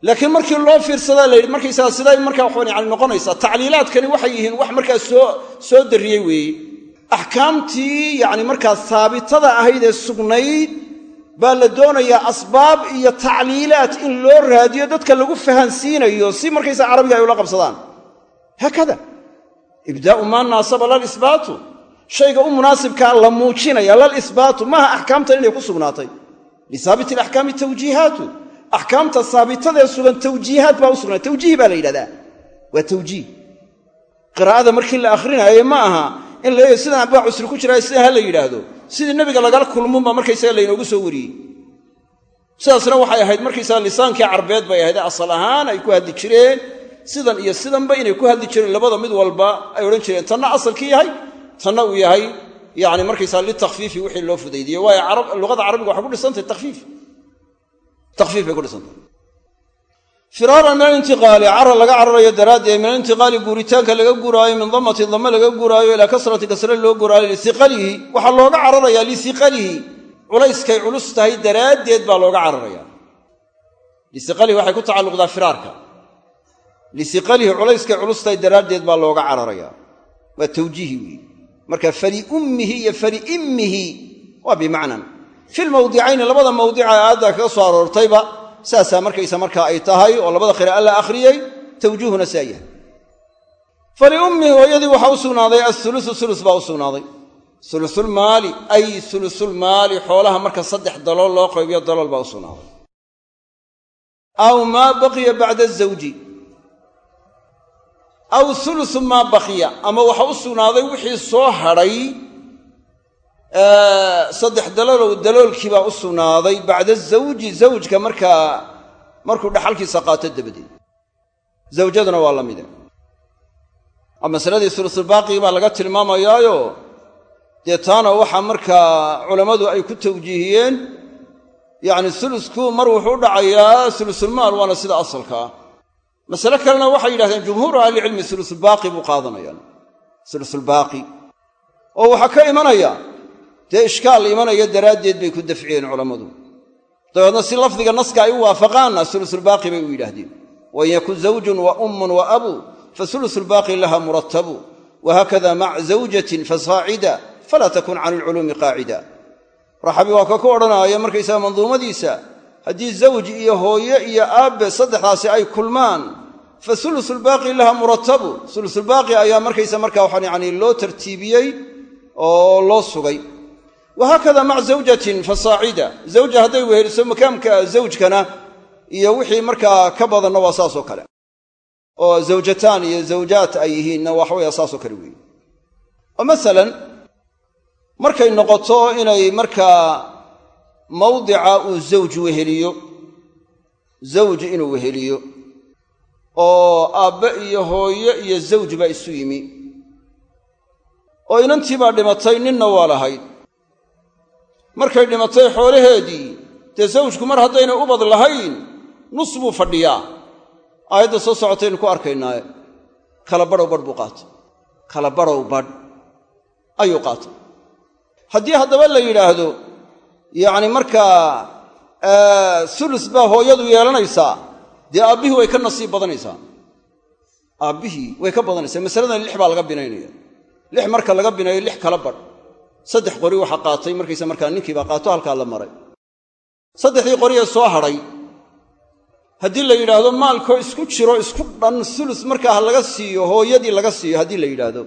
Laakiin markii loo fiirsadaa la yidhi markaysaga siday markaa waxaan yani noqonaysaa tacliilaadkani waxay yihiin wax markaa soo soo darriyey weeye axkaamtii yacni markaa haabitada ahayd ee sugnayd baa la doonayaa asbaab iyo tacliilaad in loo raadiyo dadka lagu fahansiinayo si markaysaa carabiga ay ula qabsadaan. Haakada. Ibdaa'u maa naasaba lalisbaatu shayga u munaasibkaa la muujinaya lalisbaatu maaha axkaamtan inay ku sugnaatay. Lisaabiti alaxkaami tawjiihaatu. Axkaamta saabitadee sugan tawjiihaad baa u sugnaa. Tawjiih baa la yidhahdaa. Waa tawjiih. Qiraa'ada markii la akhrinaayey ma aha in la leeyahy sidaan baa cusri ku jiraa sidan ha yidhaahdo. Sidii nebiga lagala kulmunba markaysaga laynoogu soo wariyey. Sidaasna waxay ahayd markaysaga lisaankii carbeed bay ahayd asal ahaan ay ku hadli jireen sidan iyo sidanba inay ku hadli jireen labada mid walba ay odhan jireen tanna asalkii yahay tanna uu yahay yani markaysaa litakfiifi wixii loo fudaydiye waayo luqada carabiga waxay ku dhisantay takfiif. Takfiif bay ku dhisantahay firaaran min alintiqaali carar laga cararayo daraaddeed min alintiqaali guuritaanka laga guuraayo min damati dame laga guuraayo ilaa kasrati kasre loo guuraayo liiqalihi waxaa looga cararayaa liiqalihi culayskay culus tahay daraaddeed baa looga cararaya. Liiqalihi waxay ku tacalluqdaa firaarka liiqalihi culayskay culus tahay daraaddeed baa looga cararaya. Waa tawjiihi weeye. Marka faliummihi iyo faliimmihi waa bimacnan. Filmawdicayni labada mawdica aayadda kaga soo aroortayba saasaa markaysa markaa ay tahay oo labada qira'a la akhriyey tawjuuhuna saa yahay. Faliummihi hooyadii waxaa u sugnaaday aulusu ulus baa u sugnaaday. Ulusulmaali ay ulusulmaali xoolaha marka saddex dalool loo qaybiyo dalool baa u sugnaaday. Aw maa baqiya bacda azawji aw ulusu maa baqiya ama waxa u sugnaaday wixii soo hadhay saddex daloolow daloolkii baa u sugnaaday bacda zawji zawjka markaa markuu dhaxalkiisa qaato dabadeed. Zawjaduna waa la mide oo masaladii sulusulbaaqigi baa laga tilmaamayaayo dee taana waxaa markaa culammadu ay ku tawjiihiyeen yacni sulusku mar wuxuu dhacayaa sulusulmaal waana sida asalka. Ah masale kalena waxay yidhahdeen jumhuuru ahlicilmi sulusulbaaqi buu qaadanayaan. Sulusulbaaqi oo waxaa ka imanaya dee ishkaal imanaya daraaddeed bay ku dafciyeen culammadu. Dabeedna si lafdiga naska ay u waafaqaanna sulusulbaaqi bay u yidhaahdeen. Wain yakun zawjun wa ummun wa abu fa sulusulbaaqi laha murattabu. Wahaakada mac zawjatin fasaacida falaa takun cani ilculuumi qaacida. Raxabi waa ka ku odhanaaya markaysaga manduumadiisa haddii zawj iyo hooye iyo aabbe saddexdaasi ay kulmaan fa sulusulbaaqi laha murattabu. Sulusulbaaqi ayaa markaysa markaa waxaan yacni loo tartiibiyey oo loo sugay wahaakada mac zawjatin fasaacida zawja hadday weheliso makaamka zawjkana iyo wixii markaa ka badanna waa saasoo kale oo zawjataan iyo zawjaat ay yihiinna waxawaya saasoo kale weeye oo masalan markay noqoto inay markaa mawdica uu zawj weheliyo zawj inuu weheliyo oo aabbe iyo hooyo iyo zawj baa isu yimi oo inantii dhimatay ninna waa lahayd markay dhimatay xoolaheedii dee zawjku mar haddaynay ubad lahayn nus buu fadhiyaa. Aayadda soo socotaynu ku arkaynaaye. Kala badhow badh buu qaatay. Kala badhow badh ayuu qaatay. Haddii haddaba la yidhaahdo yacni markaa sulus baa hooyadu yeelanaysaa dee aabbihii way ka nasiib badanaysaa. Aabbihii way ka badanaysaa. Masaladan lix baa laga binaynaya. Lix marka laga binayo lix kala badh saddex qori waxa qaatay markaysa markaa ninkiibaa qaato halkaa la maray. Saddexdii qori ee soo hadhay haddii la yidhaahdo maalkoo isku jiro isku dhan sulus markaa ha laga siiyo hooyadii laga siiyo haddii la yidhaahdo.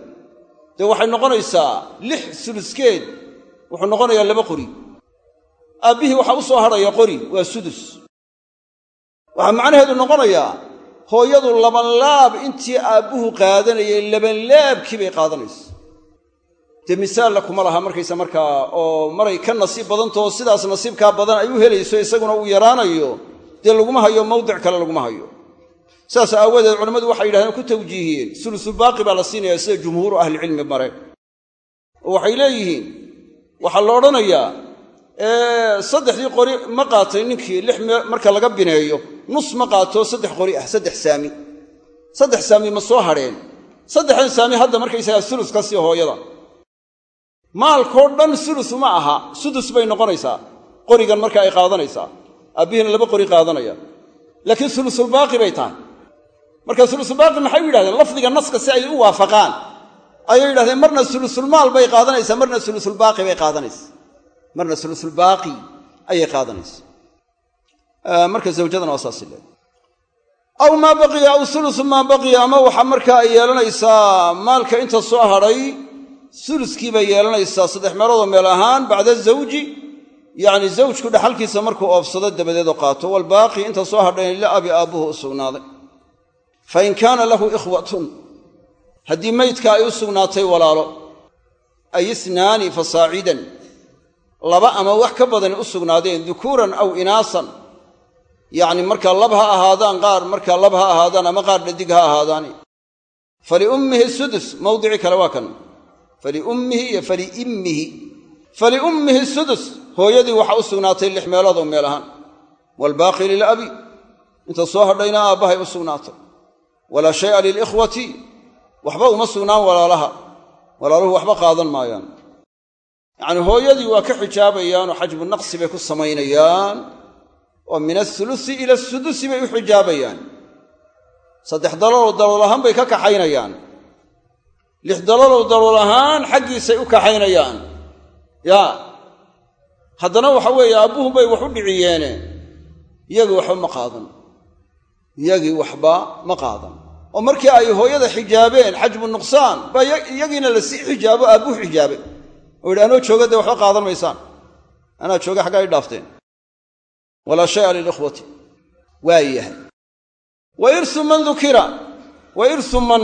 Dee waxay noqonaysaa lix suluskeed wuxuu noqonayaa laba qori. Aabbihii waxaa u soo hadhaya qori waa sudus. Waxaa macnaheedu noqonayaa hooyadu labanlaab intii aabbuhu qaadanayay labanlaabkii bay qaadanaysa dee misaalla kuma laha markaysa markaa oo maray ka nasiib badantao sidaas nasiibkaa badan ay u helayso isaguna uu yaraanayo. Dee laguma hayo mawdic kale laguma hayo. Saas aawadeed culammadu waxay yidhahdeen ku tawjiihiyeen. Sulusulbaaqi baa la siinaya sida jumhuuru ahlicilmi mare. Oo waxay leeyihiin waxaa la odhanayaa saddexdii qori ma qaatay ninkii lix marka laga bineeyo. Nus ma qaato saddex qori ah saddex saami. Saddex saami ma soo hadheen. Saddexdan saami hadda markaysagaa sulus ka sii hooyada maalkoo dhan sulus uma aha sudus bay noqonaysaa. Qorigan marka ay qaadanaysaa. Aabbihiina laba qori qaadanaya. Laakiin sulusulbaaqi bay tahay. Marka sulusulbaaqi maxay u yidhahdeen? Lafdiga naska si ay u waafaqaan. Ayay yidhahdeen marna sulusulmaal bay qaadanaysaa marna sulusulbaaqi bay qaadanaysa marna sulusulbaaqi ayay qaadanaysa marka zawjadana waa saasi leedahay aw maa baqiya aw sulusu maa baqiya ama waxa marka ay yeelanaysaa maalka inta soo hadhay suluskii bay yeelanaysaa saddex meeloodoo meel ahaan bacda zawji yacni zawjku dhaxalkiisa markuu oobsado dabadeedoo qaato walbaaqi inta soo hadhayn la abi aabbuhu u sugnaaday. Fa in kaana lahu ikhwatun haddii maydka ay u sugnaatay walaalo ay isnaani fasaacidan laba ama wax ka badani u sugnaadeen dukuuran aw inaasan yacni markaa lab ha ahaadaan qaar markaa lab ha ahaadaan ama qaar dhadig ha ahaadaani. Faliummihi sudus mawdici kale waa kan faliummihi iyo faliimmihi faliummihi sudus hooyadii waxaa u sugnaatay lix meeloodoo meel ahaan. Waalbaaqi lilabi inta soo hadhayna aabbahay u sugnaatay. Walaa shay'a lilikhwati waxba uma sugnaan walaalaha. Walaaluhu waxba qaadan maayaan. Yacnii hooyadii waa ka xijaabayaanoo xajbu naqsi bay ku samaynayaan oo min asulusi ila asudusi bay u xijaabayaan. Saddex daloolow dalool ahaan bay ka kaxaynayaan lix daloolow dalool ahaan xaggiisay u kaxaynayaan. Yaa haddana waxa weeye aabbuhu bay wax u dhiciyeene. Iyagii waxba ma qaadan. Iyagii waxba ma qaadan. Oo markii ay hooyada xijaabeen xajbu nuqsaan baa iyagiina la sii xijaabo aabbuhu xijaabay oo yidhi anoo jooga dee waxba qaadan maysaan. Anaa jooga xaggaa i dhaafteen walaa shaya lilikhwati. Waa yahay. Wa irsu man dukira wa irsu man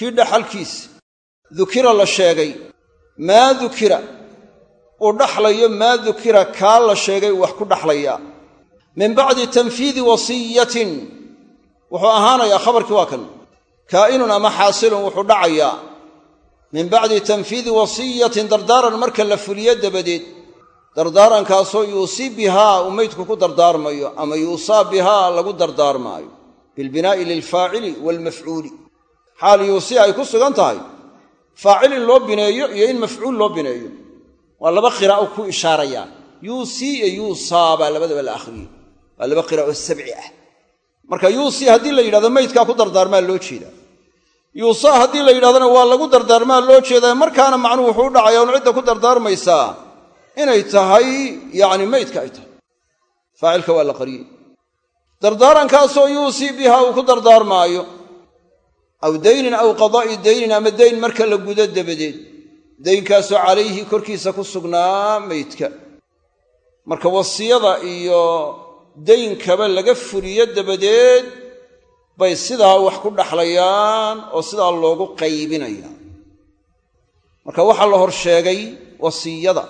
kii dhaxalkiis dukira la sheegay. Maa dukira uu dhaxlayo maa dukira kaa la sheegay wax ku dhaxlayaa min bacdi tanfiidi wasiyatin. Wuxuu ahaanayaa khabarkii waa kan. Kaa'inun ama xaasilun wuxuu dhacayaa min bacdi tanfiidi wasiyatin dardaaran marka la fuliyo dabadeed. Dardaarankaasoo yuusii bihaa uu meydku ku dardaarmayo ama yuusaa bihaa lagu dardaarmaayo. Bilbinaa'i lilfaacili waalmafcuuli xaal yuusii ay ku sugan tahay faacil in loo bineeyo iyo in mafcuul loo bineeyo. Waa laba qiraa'o ku ishaarayaan yuusii iyo yuusaa baa labadaba la akhriyey. Waa laba qiraa'o sabci ah. Marka yuusii haddii la yidhahdo meydkaa ku dardaarmaa loo jeedaa. Yuusaa haddii la yidhahdona waa lagu dardaarmaa loo jeedaa markaana macnuhu wuxuu u dhacaya un cidda ku dardaarmaysaa inay tahay yacni meydka ay tahay. Faacilka waa la qariyey. Dardaarankaasoo yuusii bihaa uu ku dardaarmaayo aw daynin aw qadaa'i daynin ama dayn marka la gudo dabadeed. Daynkaasoo calayhi korkiisa ku sugnaa meydka marka wasiyada iyo daynkaba laga fuliyo dabadeed bay sidaa wax ku dhaxlayaan oo sidaa loogu qaybinayaa marka waxaa la hor sheegay wasiyada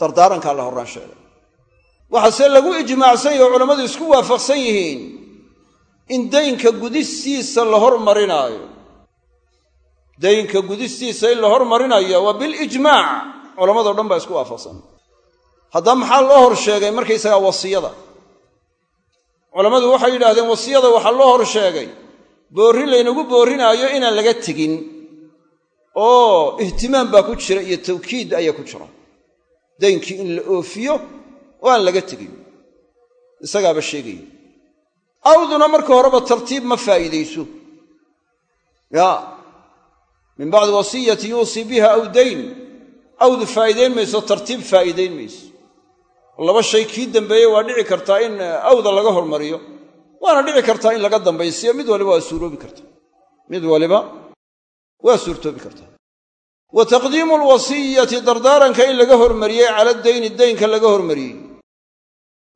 dardaarankaa la horraan sheegay. Waxaase lagu ijmaacsan yahe o culammadu isku waafaqsan yihiin in daynka gudistiisa la hormarinaayo. Daynka gudistiisa in la hormarinayo waa bilijmaac culammadao dhan baa isku waafaqsan. Haddaba maxaa loo hor sheegay markaysagaa wasiyada? Culammadu waxay yidhaahdeen wasiyada waxaa loo hor sheegay. Boorri laynagu boorrinaayo inaan laga tegin. Oo ihtimaam baa ku jira iyo tawkiid ayaa ku jira. Daynkii in la oofiyo oo aan laga tegin. Isagaaba sheegaya awduna marka horeba tartiib ma faa'iidayso. Yaa min bacdi wasiyati yuusii biha aw dayn awdu faa'iidayn mayso tartiib faa'iidayn mayso. Laba shay kii dambeeye waa dhici kartaa in awda laga hormariyo. Waana dhici kartaa in laga dambaysiyo mid waliba waa suuroobi karta mid waliba waa suurtoobi kartaa. Wa taqdiimu alwasiyati dardaaranka in laga hormariyey cala dayni daynka laga hormariyey.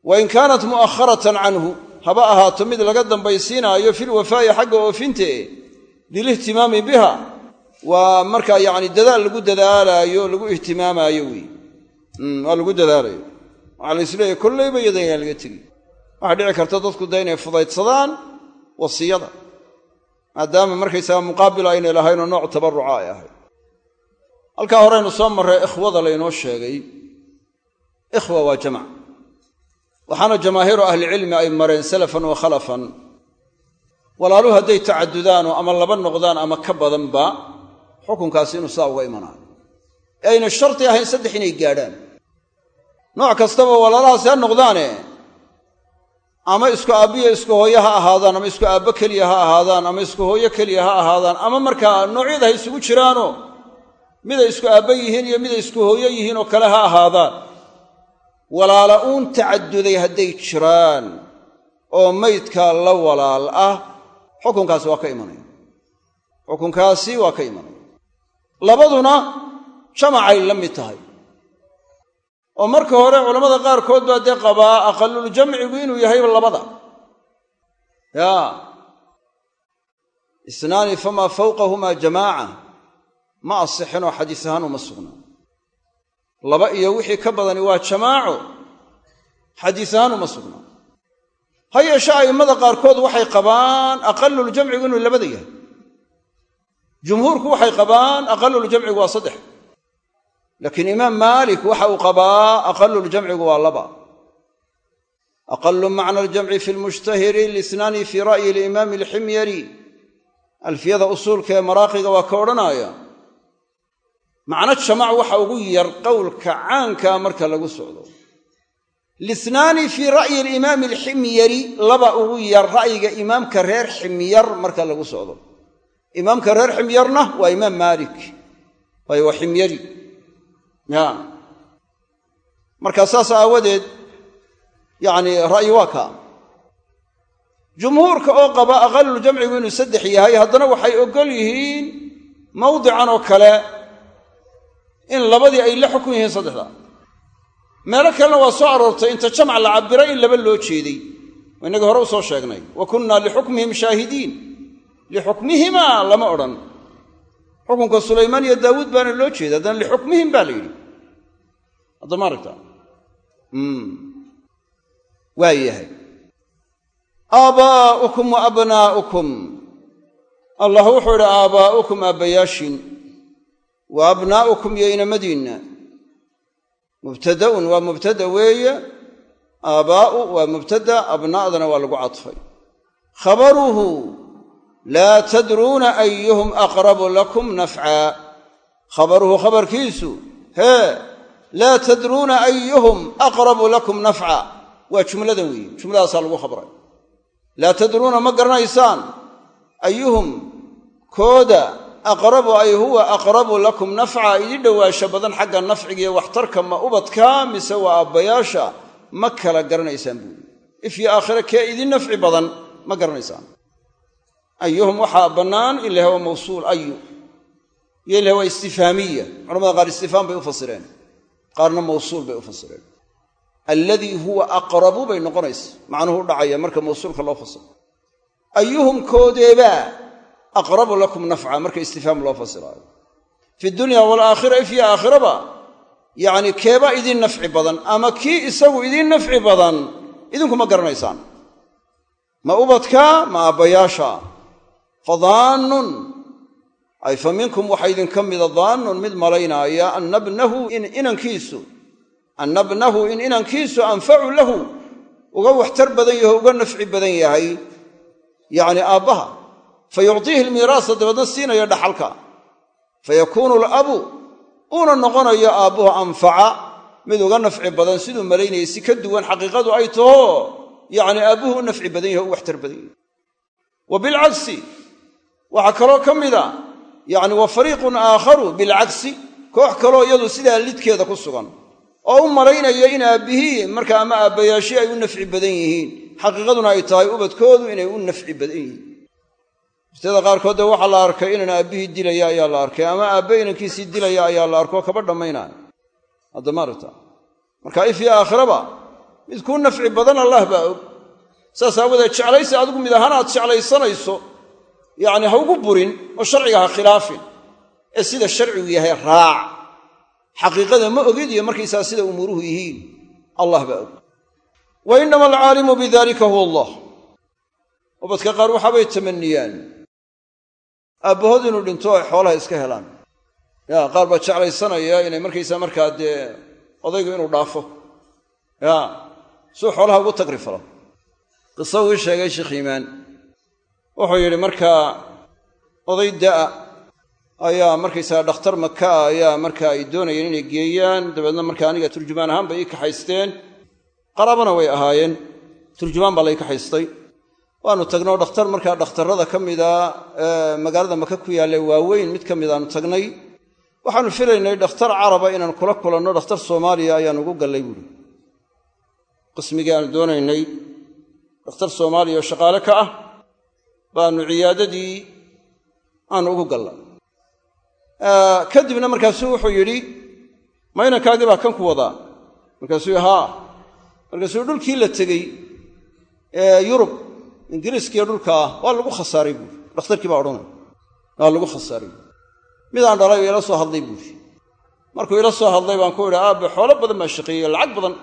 Wa in kaanat mu'akharatan canhu haba ahaato mid laga dambaysiinaayo filwafaa'i xagga oofintee lilihtimaami biha. Waa markaa yacni dadaal lagu dadaalaayo lagu ihtimaamaayo wey waa lagu dadaalayo. Waxaa la isleeyahy kollayba iyada inaan laga tegin waxaa dhici karta dadku da inay fudaydsadaan wasiyada. Maadaama markaysaga muqaabil aynay lahaynoo nooc tabarruca ay ahayd. Halkaa horeynu soo marray ikhwada laynoo sheegay. Ikhwa waa jamac waxaana jamaahiiru ahlicilmi ay mareen salafan wa khalafan. Walaaluhu hadday tacadudaanoo ama laba noqdaan ama ka badanba xukunkaasi inuu saa uga imanaayo ee ayna sharti ahayn saddex inay gaadhaan. Nooc kastaba walaalahaasi ha noqdaane ama isku aabbiyo isku hooye ha ahaadaan ama isku aabbo keliya ha ahaadaan ama isku hooyo keliya ha ahaadaan ama markaa noocyada ha isugu jiraano miday isku aabbo yihiin iyo miday isku hooyo yihiin oo kale ha ahaadaan walaala uun tacaduday hadday jiraan oo maydka la walaal ah xukunkaasi waa ka imanaya. Xukunkaasi waa ka imanaya. Labaduna jamacay la mid tahay. Oo marka hore culammada qaarkood baa dee qabaa aqaluljamcigu inuu yahay labada. Yaa isnaani famaa fawqahumaa jamaaca. Ma asixinoo xadiis ahaan uma sugnaa laba iyo wixii ka badani waa jamaaco xadiis ahaan uma sugnaa ha yeeshe a'immada qaarkood waxay qabaan aqaluljamcigu inuu labada yahay. Jumhuurku waxay qabaan aqaluljamcigu waa saddex laakiin imaam maalik waxa uu qabaa aqaluljamcigu waa laba. Aqalu macna aljamci fi lmushtahiri lisnaani fii ra'yi alimaami alximyari alfiyada usuulka ee maraaqiga waa ka odhanaaya macno jamac waxa ugu yar qowlka caankaa marka lagu socdo. Lisnaani fii ra'yi alimaami alximyari laba ugu yar ra'yiga imaamka reer ximyar marka lagu socdo. Imaamka reer ximyarna waa imaam maalik waayo waa ximyari ya. Marka saas aawadeed yacni ra'yi waa kaa jumhuurka oo qaba aqaluljamcigu inuu saddex yahay haddana waxay oggol yihiin mawdican oo kale in labadii ay la xukun yihiin saddexda. Meelo kalena waa soo aroortay inta jamc la cabbiray in laba loo jeeday. Waa innagii hore u soo sheegnay. Wa kunnaa lixukmihim shaahidiin. Lixukmihimaa lama odhan. Xukunka sulaymaan iyo daawuud baana loo jeeda haddana lixukmihim baa la yidhi. Haddama aragta waa yahay. Aabaa'ukum wa abnaa'ukum allah wuxuu idhi aabaa'ukum aabbayaashin wa abnaa'ukum iyo inamadiinna. Mubtada'un waa mubtada weeye aabaa'u waa mubtada abnaa'dana waa lagu cadfay. Khabaruhu laa tadruuna ayuhum aqrabu lakum nafcaa khabaruhu khabarkiisu hee laa tadruuna ayuhum aqrabu lakum nafca waa jumladan weeye jumladaasaa lagu khabray laa tadruuna ma garanaysaan ayuhum kooda aqrabu ay huwa aqrabu lakum nafca idin dhowaansho badan xagga nafcigiiyo waxtarka ma ubadkaa mise waa aabbayaasha ma kala garanaysaan buuli ifyo aakhire kee idin nafci badan ma garanaysaan. Ayuhum waxaa bannaan in laha waa mawsuul ayu iyo ilaha waa istifaamiya culamada qaar istifaam bay u fasireen. Qaarna mawsuul bay u fasireen. Alladii huwa aqrabu bay noqonaysa. Macnuhu u dhacaya marka mawsuulka loo fasiro. Ayuhum koodeebaa aqrabu lakum nafca marka istifaam loo fasiraayo fi dunya waalaakhira ifyo aakhiraba yacni keeba idiin nafci badan ama kii isagu idiin nafci badan idinku ma garanaysaan ma ubadka ma aabbayaasha fa daannun ay fa minkum waxaa idinka mida daannun mid malaynaaya anna bnahu in inankiisu anna bnahu in inankiisu anfacu lahu uga waxtar badan yaho uga nafci badan yahay yacni aabbaha fa yuctiihi almiiraasa dabeedna siinaya dhaxalka. Fa yakuunu alabu uuna noqonayo aabbuhu anfaca mid uga nafci badan siduu malaynayay si ka duwan xaqiiqadu ay taho yacni aabbuhu u nafci badan yaho u waxtar badan yahay. Wa bilcagsi waxaa kaloo ka mida yacni wa fariiqun aakharu bilcagsi koox kaloo iyadu sidaa lidkeeda ku sugan oo u malaynaya in aabbihii markaa ama aabbayaashii ay u nafci badan yihiin. Xaqiiqaduna ay tahay ubadkoodu inay u nafci badan yihiin waqtiyada qaarkood dee waxaa la arkay inan aabbihii dilaya ayaa la arkay ama aabbe inankiisii dilaya ayaa la arkoo kaba dhammaynaya haddamaarta marka ifyo aakhiraba mid kuu nafci badan allah baa og. Saas aawadeed jeclaysi adigu mid ahaan aad jeclaysanayso yacni ha ugu burin oo sharciga ha khilaafin. Ee sida sharcigu yahay raac. Xaqiiqada ma ogid iyo markaysaa sida umuuruhu yihiin allah baa og. Wa alcaalimu bidalika huwa allah. Ubadka qaar waxaabay tamaniyaan aabbahood inuu dhinto ay xoolaha iska helaan. Ya qaar baa jeclaysanaya inay markaysaa markaa dee odaygu inuu dhaafo. Ya suu xoolaha ugu tagri falo. Qiso uu ii sheegay sheekh iimaan. Wuxuu yidhi markaa oday da'a ayaa markaysaa dhakhtar maka ah ayaa marka ay doonayeen inay geeyaan dabeedna marka aniga turjumaan ahaan bay ii kaxaysteen. Qaraabana way ahaayeen. Turjumaan baa lay kaxaystay waanu tagnoo dhakhtar markaa dhakhtarrada ka mida magaalada maka ku yaalle waaweyn mid ka mid aanu tagnay. Waxaanu filaynay dhakhtar caraba inaan kula kulanno dhakhtar soomaaliya ayaan ugu gallay buuhi qismigii aanu doonaynay dhakhtar soomaaliya oo shaqaale ka ah baanu ciyaadadii aanu ugu gallay. Kadibna markaasuu wuxuu yidhi ma inankaagii baa kan ku wadaa. Markaasuu haa. Markaasuu dhulkii la tegey ee yurub ingiriiskiiyo dhulkaa waa lagu khasaaray buuri dhakhtarkii baa odhanay waa lagu khasaaray buuri midaan dhalay oo ila soo hadlay buuri markuu ila soo hadlay baan ku idhi aabbe xoolo badan baan shaqeeyey lacag badan.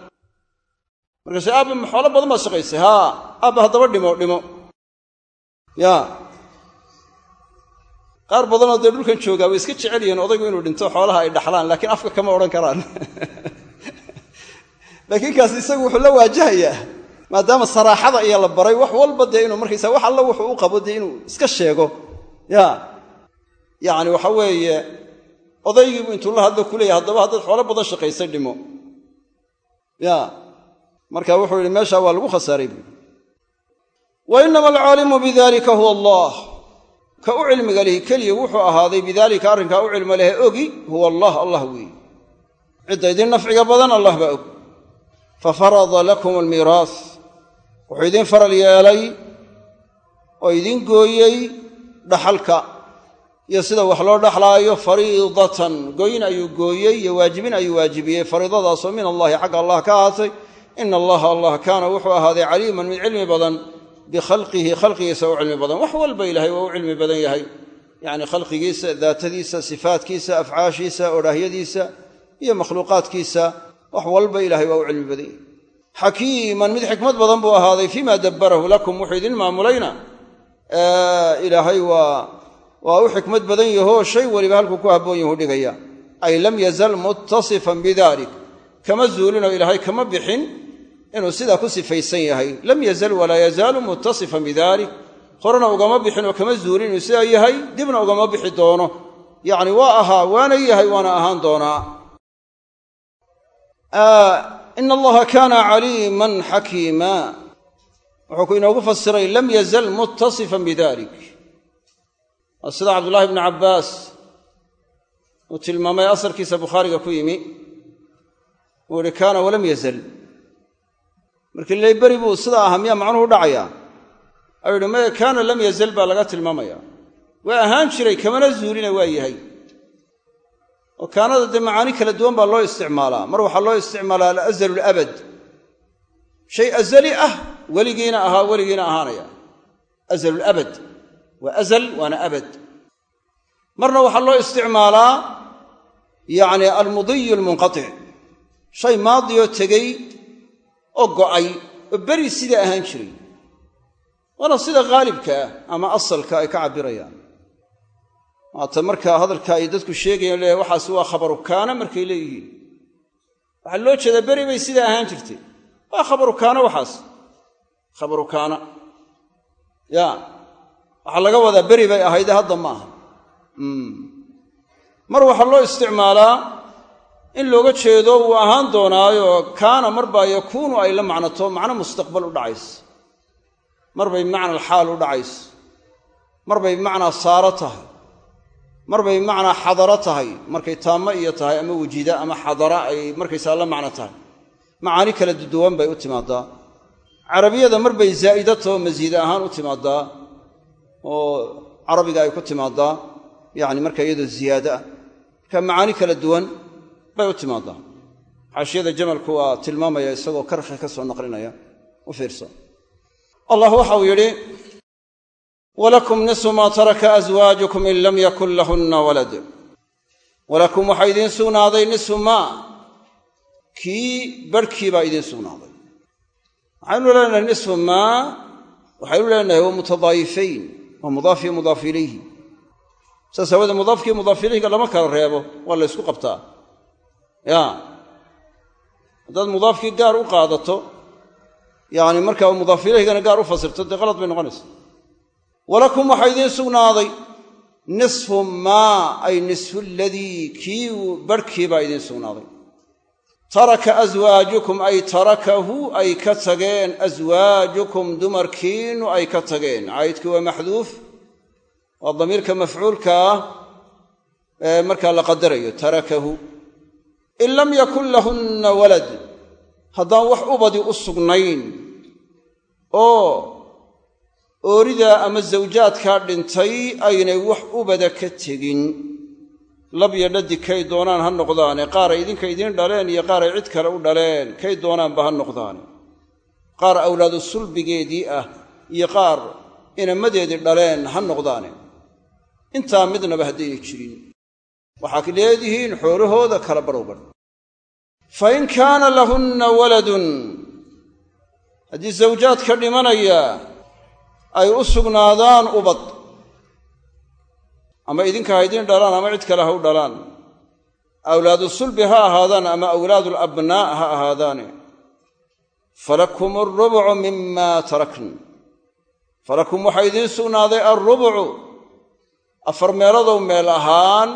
Markaase aabbe ma xoolo badan baad shaqaysay haa aabbe haddaba dhimo dhimo. Ya. Qaar badanoo dee dhulkan joogaa way iska jecel yihiin odaygu inuu dhinto xoolaha ay dhaxlaan laakiin afka kama odhan karaan. Laakiin kaas isagu wuxuu la waajahayaa maadaama saraaxada iyo la baray wax walba dee inuu markaysa wax alla wuxuu u qabo dee inuu iska sheego. Ya yacni waxa weeye odaygiibu intuu la hadlo ku haddaba haddaad xoolo badan shaqaysay dhimo. Ya marka wuxuu yidhi meeshaa waa lagu khasaaray buui wa alcaalimu bidalika huwa allah. Ka u cilmiga lihi keliya wuxuu ahaaday bidaalika arrinkaa u cilmo lehe ogi huwa allah allah weeye cidda idin nafciga badan allah baa og. Fa farada lakum almiiraas wuxuu idiin faral yeelay oo idiin gooyey dhaxalka iyo sida wax loo dhaxlaayo fariidatan. Goyn ayuu gooyey iyo waajibin ayuu waajibiyey. Fariidadaasoo min allahi xagga allah ka ahaatay. Ina allaha allah kaana wuxuu ahaaday caliiman mid cilmi badan bikhalqihi khalqigiisa u cilmi badan. Wax walba ilaahay waa u cilmi badan yahay. Yacni khalqigiisa daatadiisa sifaatkiisa afcaashiisa odhaahyadiisa iyo makhluuqaadkiisa. Wax walba ilahay waa u cilmi badan yahay xakiiman mid xikmad badan buu ahaaday fiima dabbarahu lakum? Wuxuu idin maamulayna. Ilaahay waa u xikmad badan yahoo shay weliba halkuu ku habboon yahu dhigaya. Ay lam yazal muttasifan bidalik kama zuulinoo ilaahay kama bixin inuu sidaa ku sifaysan yahay. Lam yazal walaa yazaalu muttasifan bidalik horena ugama bixin oo kama zuulin inuu sidaa yahay dibna ugama bixi doono. Yacni waa ahaa waana yahay waana ahaan doonaa ina allaha kaana caliiman xakiima wuxuu ku inoogu fasiray lam yazal muttasifan bidalik waa sida cabdullaahi bnu cabbaas uu tilmaamay asarkiisa bukhaariga ku yimi. Uu ihi kaana walam yazal. Markii lay beri buu sidaa ahaa miyaa macnuhu dhacayaa ayuu yihi maya kaana lam yazal baa laga tilmaamaya. Waa ahaan jiray kamana zuulina waa yahay oo kaanada dee macaani kala duwan baa loo isticmaalaa. Mar waxaa loo isticmaalaa alazalu alabad shay azali ah weligiina ahaa weligiina ahaanaya. Azalu labad waa azal waana abad. Marna waxaa loo isticmaalaa yacni almudiyu almunqatic shay maadiyoo tegey oo go'ay oo beri sidaa ahaan jiray. Waana sida khaalibka ah ama asalka ay ka cabbirayaan waata markaa hadalka ay dadku sheegayaan leeyahay waxaas waa khabaru kaana markay leeyihiin. Waxaa loo jeedaa beri bay sidaa ahaan jirtay. Waa khabaru kaana waxaas. Khabaru ya waxaa laga wadaa beri bay ahayde hadda ma aha mar waxaa loo isticmaalaa in looga jeedo wuu ahaan doonaayo kaana marbaa yakuunu ay la macnato macno mustaqbal u dhacayso marbay bimacna alxaal u dhacayso marbay bimacnaa saaro tahay marbay bimacnaa xadaro tahay markay taamo iyo tahay ama wujida ama xadara ay markaysaa la macno tahay. Macaani kala duduwan bay u timaadaa. Carabiyada marbay zaa'idatoo masiida ahaan u timaadaa oo carabiga ay ku timaadaa yacni marka iyadoo ziyaado ah. Marka macaani kala duwan bay u timaadaa. Xaashiyada jamalku waa tilmaamaya isagoo karkhi ka soo naqlinaya. U fiirsa allah waxau yidhi walakum nisu maa taraka aswaajukum in lam yakun lahunna walad walakum waxaa idiin sugnaaday nisu maa kii barhkii baa idiin sugnaaday waxaynu leenahay nisfu maa waxaynu leenahay waa mutadaayifayn waa mudaaf iyo mudaaf ilayhi saas aawadee mudaafkii mudaaf ilayhiga lama kala reebo waa la ysku qabtaa ya haddaad mudaafkii gaar u qaadato yacni markaa mudaaf ilayhigana gaar u fasirto dee qalad bay noqonaysa walakum waxaa idiin sugnaaday. nisfu maa ay nisfu ladii kii barhkii baa idiin sugnaaday. taraka aswaajukum ay tarakahu ay ka tageen. aswaajukum dumarkiinnu ay ka tageen. caydkii waa maxduuf waa damiirka mafcuulka ah ee markaa la qadarayo tarakahu. in lam yakun lahunna walad haddaan wax ubadi u sugnayn oo ooridaa ama zawjaadkaa dhintay aynay wax ubada ka tegin. Labyo dhadi kay doonaan ha noqdaane qaaray idinka idiin dhaleen iyo qaaray cid kale u dhaleen kay doonaanba ha noqdaane. Qaar awlaadu sulbigeedii ah iyo qaar inamadeedii dhaleen ha noqdaane. Intaa midnaba haddayna jirin. Waxaa leedihiin xoolahooda kala barowban. Fa in kaana lahunna waladun. Haddii zawjaadka dhimanaya ay u sugnaadaan ubad. Ama idinka ha idiin dhalaan ama cid kale ha u dhalaan. Awlaadu sulbi ha ahaadaan ama awlaadul abnaa' ha ahaadaane falakum alrubcu mima tarakn. Falakum waxaa idiin sugnaaday alrubcu afar meeladow meel ahaan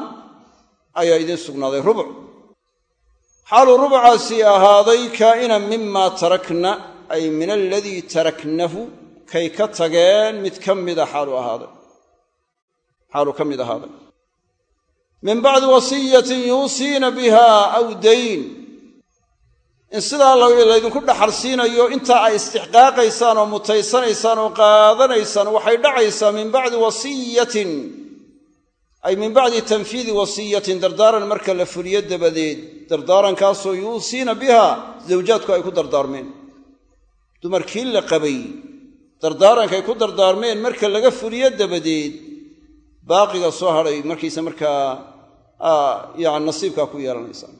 ayaa idiin sugnaaday rubuc xaaluu rubucaasii ahaaday kaa'inan mima tarakna ay min aladii taraknahu kay ka tageen mid ka mida xaaluu ahaaday. Xaaluu ka mid ahaaday. Min bacdi wasiyatin yuusiina biha aw dayn. In sidaa laydinku dhaxal siinayo intaa ay istixqaaqaysaan oo mutaysanaysaan oo qaadanaysaan waxay dhacaysaa min bacdi wasiyatin. Ay min bacdi tanfiidi wasiyatin dardaaran marka la fuliyo dabadeed. Dardaarankaasoo yuusiina biha zawjaadku ay ku dardaarmeen. Dumarkii la qabay dardaarankay ku dardaarmeen marka laga fuliyo dabadeed baaqiga soo hadhay markiisa markaa yani nasiibkaa ku yeelanaysaa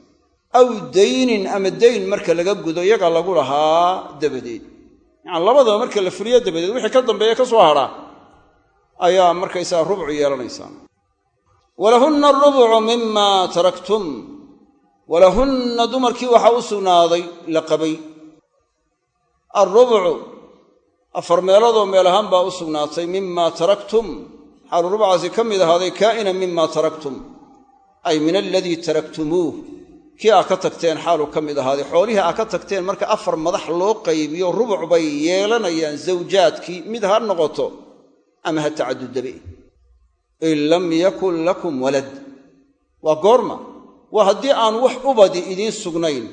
aw daynin ama dayn marka laga gudo yaga lagu lahaa dabadeed. Yani labadaba marka la fuliyo dabadeed wixii ka dambeeya ka soo hadha ayaa markaysaa rubcu yeelanaysaa walahunna arubucu mima taraktum walahunna dumarkii waxaa u sugnaaday la qabay. Alrubcu afar meeloodoo meel ahaan baa u sugnaatay mima taraktum? Xaalu rubcaasi ka mid ahaaday kaa'inan mima taraktum. Ay min aladii taraktumuuh kii aa ka tagteen xaaluu ka mid ahaaday. Xoolihii aa ka tagteen marka afar madax loo qaybiyo rubuc bay yeelanayaan zawjaadkii mid ha noqoto ama ha tacadudabe in lam yakun lakum walad. Waa goorma. Waa haddii aan wax ubadi idiin sugnayn.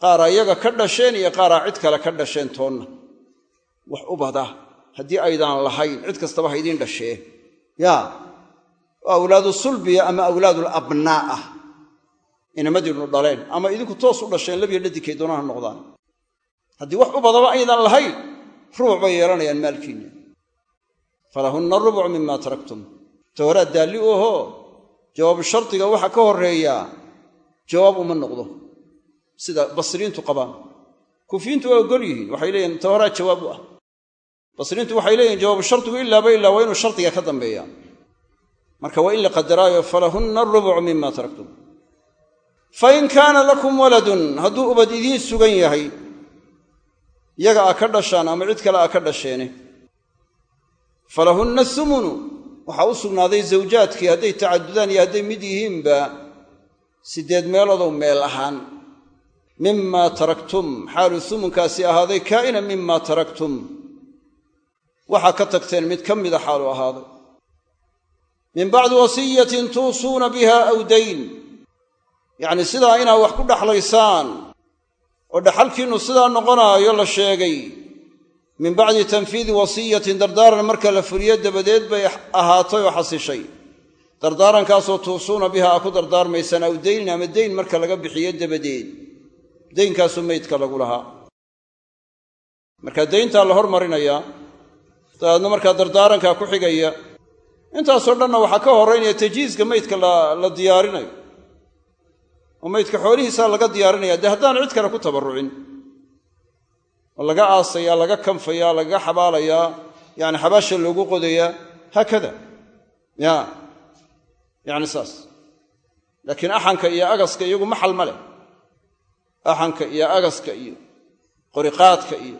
Qaar ayaga ka dhasheen iyo qaaraa cid kale ka dhasheen toonna wax ubada haddii aydaan lahayn cid kastaba ha idiin dhashee yaa awlaadu sulbiya ama awlaadul abnaa ah inamadiinnu dhaleen ama idinku toos u dhasheen labyo dhadigkay doonaan ha noqdaan. Haddii wax ubadaba aydaan lahayn rubuc bay yeelanayaan maalkiinna falahunna rubuc mima taraktum. Ta horaa daalli u ahoo? Jawaabu shardiga waxaa ka horreeyaa jawaab uma noqdo. Sida basriintu qabaan. Kuufiyiintu waa ogol yihiin waxay leeyihiin ta jawaab u ah basriintu waxay leeyihiin jawaabu shardigu ilaaba ilaa waa inuu shardiga ka dambeeya. Marka waa in la qadaraayo falahunna arubucu mima taraktum. Fain kaana lakum waladun hadduu ubad idiin sugan yahay yaga aa ka dhashaan ama cid kale aa ka dhasheene falahunna sumunu waxaa u sugnaaday zawjaadkii hadday tacadudaan iyo hadday mid yihiinba siddeed meeloodow meel ahaan. Mima taraktum xaalu sumunkaasi ahaaday kaa'ina mima taraktum waxaa ka tagteen mid ka mida xaalu ahaaday. Min bacdi wasiyatin tuusuuna biha aw dayn. Yacni sidaa inaad wax ku dhaxlaysaan oo dhaxalkiinnu sidaa noqonaayo la sheegay. Min bacdi tanfiidi wasiyatin dardaaran marka la fuliyo dabadeed bay ahaatay oo xasishay. Dardaarankaasoo tuusuuna biha aa ku dardaarmaysaan aw daynin ama dayn marka laga bixiyo dabadeed. Daynkaasuu meydka lagu lahaa. Marka dayntaa la hormarinayaa dabeedna markaa dardaarankaa ku xigaya. Intaasoo dhanna waxaa ka horraynaya tajhiiska meydka la diyaarinayo. Oo meydka xoolihiisaa laga diyaarinaya. Dee haddaan cid kale ku tabarrucin oo laga aasayaa laga kanfayaa lagaga xabaalayaa yacni xabaasha loogu qodayaa haakada ya yacni saas. Laakiin axanka iyo agaska iyagu maxal ma leh. Axanka iyo agaska iyo qoriqaadka iyo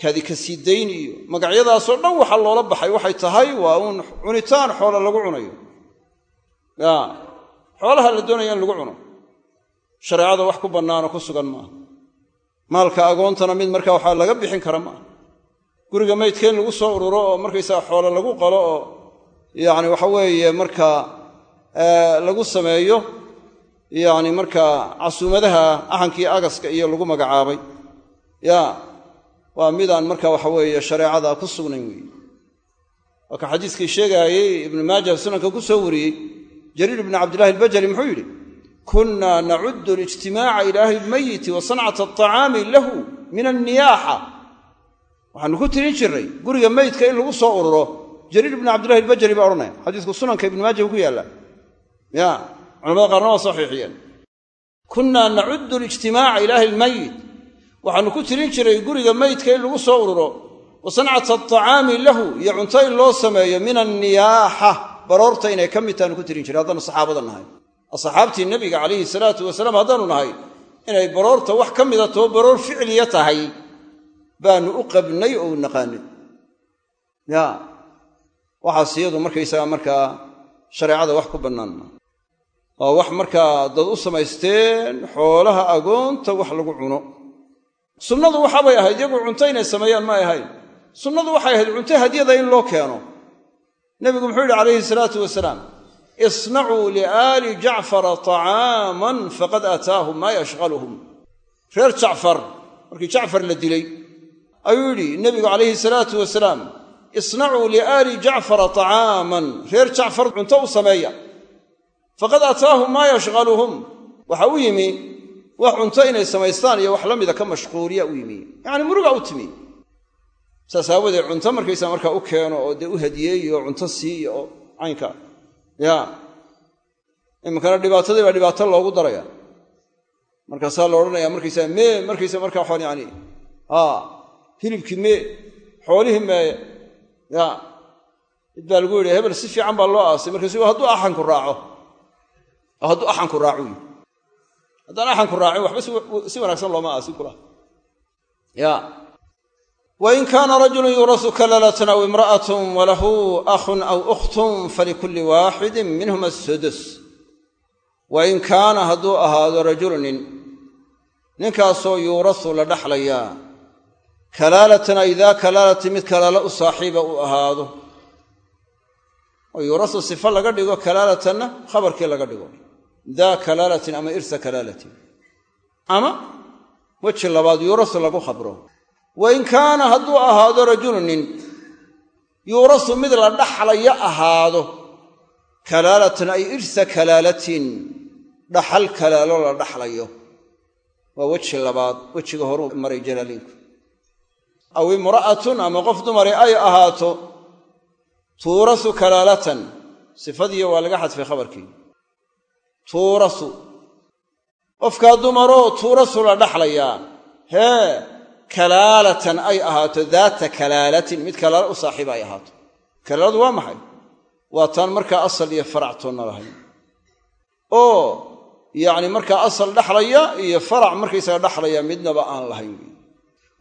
kaadikasiidayn iyo magacyadaasoo dhan waxa loola baxay waxay tahay waa uun cunitaan xoola lagu cunayo. Xoolaha la doonaya in lagu cuno. Shareecada wax ku bannaanoo ku sugan maaha maalka agoontana mid markaa waxaa laga bixin kara maaha guriga maydka in lagu soo ururo oo markaysaga xoolo lagu qalo oo yacni waxa weeye markaa lagu sameeyo yacni markaa casuumadaha axankii agaska iyo lagu magacaabay. Ya waa midaan marka waxa weeye shareecada ku sugnayn weeye waa xadiiskii sheegaayey ibnu maaja sunanka ku soo wariyey jariir ibnu cabdillahi albajali muxuu yidhi kunna nacuddu alijtimaaca ila ahli lmayiti wa sancata alطacaami lahu min alniyaaxa waxaanu ku tirin jirray guriga meydka in lagu soo ururo. Jariir ibnu cabdillahi albajali baa odhanaya xadiisku sunanka ibnu maaja ku yaalla. Ya culamada qaarna waa saxiixiyeen. Kunna nacuddu alijtimaaca ila ahli waxaanu ku tirin jiray guriga meydka in lagu soo ururo. Wa sancata alطacaami lahu iyo cunto in loo sameeyo min anniyaaxa baroorta inay ka mid taanu ku tirin jiray haddaanu saxaabada nahay. Asxaabtii nebiga calayhi salaatu wasalaam haddaanu nahay inay baroorta wax ka mida too baroor ficliya tahay baanu u qabnay oo u naqaanay. Ya waxaas iyadu markaysaga markaa shareecada wax ku bannaan waa wax markaa dad u samaysteen xoolaha agoonta wax lagu cuno sunnadu waxaabay ahayd iyagu cunto inay sameeyaan ma ahayn. Sunnadu waxay ahayd cunto hadyada in loo keeno. Nebigu muxuu yidhi calayhi salaatu wasalaam isnacuu liaali jacfara طacaaman faqad aataahum maa yashqaluhum reer jacfar markii jacfar la dilay ayuu yidhi nebigu calayhi salaatu wasalaam isnacuu liaali jacfara طacaaman reer jacfar cunto u sameeya. Faqad aataahum maa yashqaluhum waxa u yimi wax cunto inay samaystaan iyo wax la mida ka mashquuliya u yimi. Yacni muruga u timi. Saas aawadeed cunto markaysaa markaa u keeno oo dee u hadiyeeyo oo cunto siiyo oo caynka. Ya. Iminkana dhibaatadii baa dhibaato loogu daraya. Markaasaa la odhanaya markaysaa mee markaysa markaa waxaan yani hilibkii mee xoolihii meeye ya. Mid baa lagu yidhi hebel si fiican baa loo aasay. Markaasu hadduu axanku raaco. Hadduu axanku raaco haddaan axanku raacin waxba si wanaagsan looma aasin kula wain kaana rajulun yuurasu kalalatan aw imra'atun walahu akhun aw ukhtun falikulli waaxidin minhuma asudus wain kaana hadduu ahaado rajulu nin ninkaasoo yuurasu la dhaxlayaa kalaalatan ay daa kalaalati mid kalaala u saaxiiba uu ahaado. Oo yuurasu sifa laga dhigo kalaalatanna khabarkii laga dhigo daa kalaalatin ama irsa kalaalatin ama weji labaad yuurasu lagu khabro wain kaana hadduu ahaado rajulu nin yuurasu mid la dhaxlaya ahaado kalaalatan ay irsa kalaalatin dhaxal kalaalo la dhaxlayo waa weji labaad wejiga horuu maray jalaaliinku aw imra'atun ama qof dumari ay ahaato tuurasu kalaalatan sifadiiyo waa laga xadfay khabarkii tuurasu. Qofkaa dumaroo tuurasula dhaxlayaa hee kalaalatan ay ahaato daata kalaalatin mid kalaala u saaxiiba ay ahaato. Kalaaladu waa maxay? Waa taan markaa asal iyo farac toonna lahayn. Oo yacni markaa asal dhaxlaya iyo farac markaysaga dhaxlaya midnaba aan lahayn.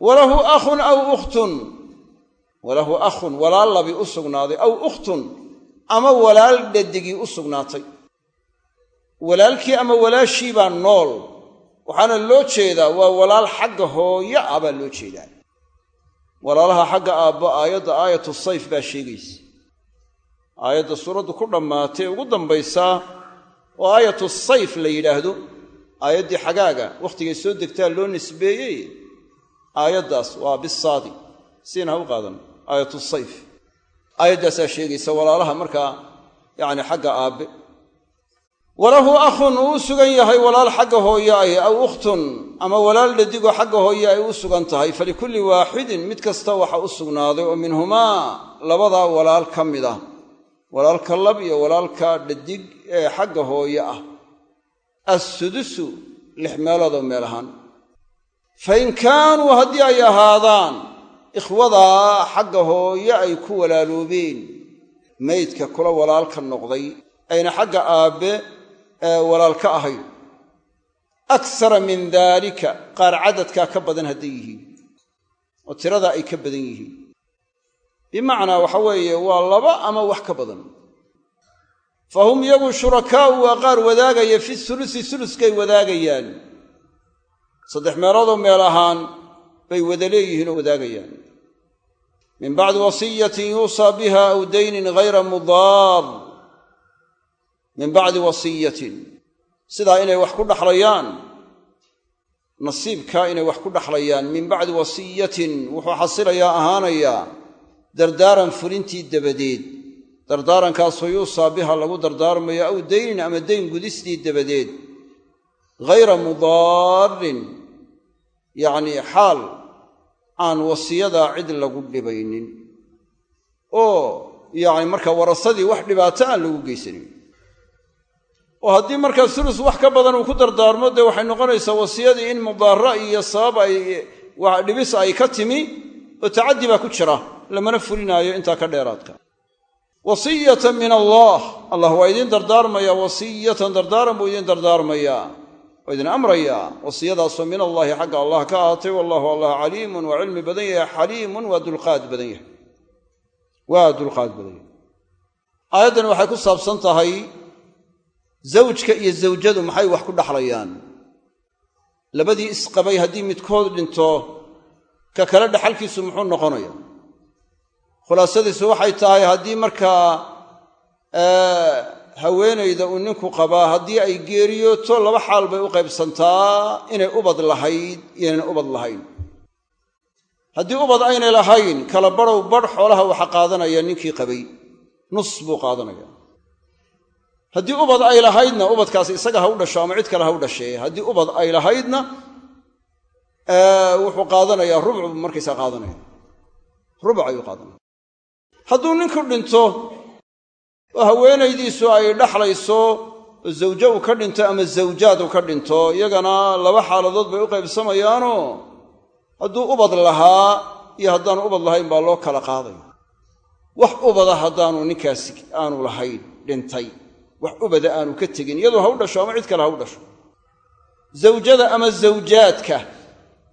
Walahu akhun aw ukhtun. Walahu akhun walaal labi u sugnaaday aw ukhtun ama walaal dhadigii u sugnaatay walaalkii ama walaashii baa nool waxaana loo jeedaa waa walaal xagga hooyo ah baa loo jeedaa. Walaalaha xagga aabba aayadda aayatu sayf baa sheegaysa. Aayadda suuraddu ku dhammaatay ugu dambaysaa oo aayatu sayf la yidhaahdo aayaddii xagaaga wakhtigay soo degtaa loo nisbeeyey aayaddaas waa bisaadi. Siina ha u qaadan aayatu sayf. Aayaddaasaa sheegaysa walaalaha markaa yacni xagga aabbe walahu akhun uu u sugan yahay walaal xagga hooye ay aw ukhtun ama walaal dhadigoo xagga hooye ay u sugan tahay falikulli waaxidin mid kasta waxa u sugnaaday oo minhumaa labadaa walaal ka mid ah. Walaalka lab iyo walaalka dhadig ee xagga hooye ah. Assudusu lix meeloodoo meel ahaan. Fa in kaanuu haddii ay ahaadaan ikhwadaa xagga hooye ay ku walaaloobeen. Maydka kula walaalka noqday ayna xagga aabbe walaal ka ahayn. Aksara min daalika qaar cadadkaa ka badan hadday yihiin oo tiradaa ay ka badan yihiin. Bimacnaa waxa weeye waa laba ama wax ka badan. Fa hum iyagu shurakaa'u waa qaar wadaagaya fi sulusi suluskay wadaagayaan. Saddex meeloodoo meel ahaan bay wada leeyihiin oo wadaagayaan. Min bacdi wasiyatin yuusaa biha aw daynin ghayra mudaar min bacdi wasiyatin. Sidaa inay wax ku dhaxlayaan. Nasiibkaa inay wax ku dhaxlayaan. Min bacdi wasiyatin. Wuxuu xasilayaa ahaanayaa. Dardaaran fulintii dabadeed. Dardaarankaasoo yuusaa biha lagu dardaarmayo aw daynin ama dayn gudistii dabadeed. Ghayra mudaarin yacnii xaal aan wasiyadaa cid lagu dhibaynin. Oo yacni marka warasadii wax dhibaato aan lagu geysanin oo haddii markaa sulus wax ka badan uu ku dardaarmo dee waxay noqonaysaa wasiyadii in mudaara iyo sabab ay dhibis ay ka timi oo tacaddi baa ku jira lamana fulinaayo intaa ka dheeraadka. Wasiyatan min allah. Allah waa idiin dardaarmayaa wasiyatan dardaaran buu idiin dardaarmayaa waa idin amrayaa wasiyadaasoo min allaahi xagga allah ka ahaatay wallahu allah caliimun waa cilmi badan yahay xaliimun waa dulqaad badan yahay. Waa dulqaad badan yahay. Aayaddan waxay ku saabsan tahay zawjka iyo zawjadu maxay wax ku dhaxlayaan? Labadii isqabay haddii midkood dhinto ka kale dhaxalkiisu muxuu noqonaya khulaasadiisu waxay tahay haddii markaa haweenayda uu ninku qabaa haddii ay geeriyooto laba xaal bay u qaybsantaa inay ubad lahayd iyoynan ubad lahayn. Haddii ubad aynay lahayn kala badhow badh xoolaha waxa qaadanaya ninkii qabay. Nus buu qaadanaya haddii ubad ay lahaydna ubadkaasi isaga ha u dhasho ama cid kale ha u dhashee haddii ubad ay lahaydna wuxuu qaadanayaa rubc buu markaysaa qaadanaya rubuc ayuu qaadanaya hadduu ninku dhinto oo haweenaydiisu ay dhaxlayso zawjo uu ka dhinto ama zawjaad uu ka dhinto iyagana laba xaaladood bay u qaybsamayaanoo hadduu ubad lahaa iyo haddaanu ubad lahayn baa loo kala qaadaya wax ubada haddaanu ninkaasi aanu lahayn dhintay wax ubada aanu ka tegin iyadoo ha u dhasho ama cid kale ha u dhasho. Zawjada ama zawjaadka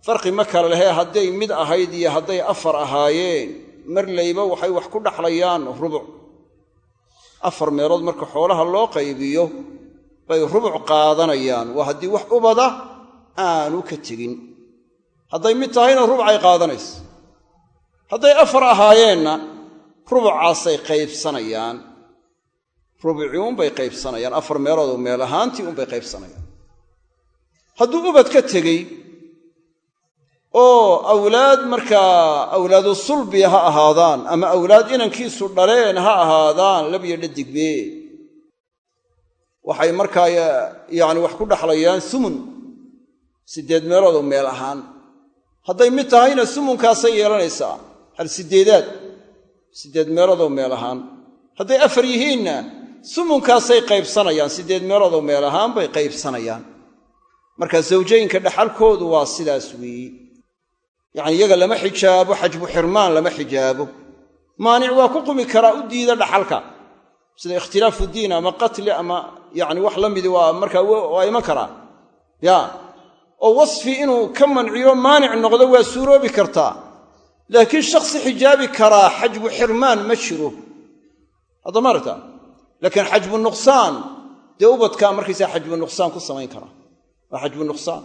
farqi ma kale lehee hadday mid ahayd iyo hadday afar ahaayeen marlayba waxay wax ku dhaxlayaan rubuc. Afar meelood marka xoolaha loo qaybiyo bay rubuc qaadanayaan. Waa haddii wax ubada aanu ka tegin. Hadday mid tahayna rubcay qaadanaysa. Hadday afar ahaayeenna rubucaasay qaybsanayaan rubucii unbay qaybsanayaan afar meeloodoo meel ahaantii unbay qaybsanayaan. Hadduu ubad ka tegey oo awlaad markaa awlaadu sulbi ha ahaadaan ama awlaad inankiisu dhaleen ha ahaadaan labyo dhadigbe waxay markaa yacni wax ku dhaxlayaan sumun siddeed meeloodoo meel ahaan. Hadday mid tahayna sumunkaasay yeelanaysaa. Hal siddeedaad siddeed meeloodoo meel ahaan. Hadday afar yihiinna sumunkaasay qaybsanayaan. Siddeed meeloodoo meel ahaan bay qaybsanayaan. Marka zawjaynka dhaxalkoodu waa sidaas weeye yacni iyaga lama xijaabo xajbu xirmaan lama xijaabo. Maanic waa ku qumi karaa u diida dhaxalka. Sida ikhtilaafu diin ama qatli ama yani wax la midi waa markaa waa iman karaa. Ya. Oo wasfi inuu ka manciyo maanic noqdo waa suuroobi kartaa. Laakiin shakhsi xijaabi karaa xajbu xirmaan ma jiro. Haddama aragta laakiin xajbu nuqsaan dee ubadkaa markaysaa xajbu nuqsaan ku samayn karaa waa xajbu nuqsaan.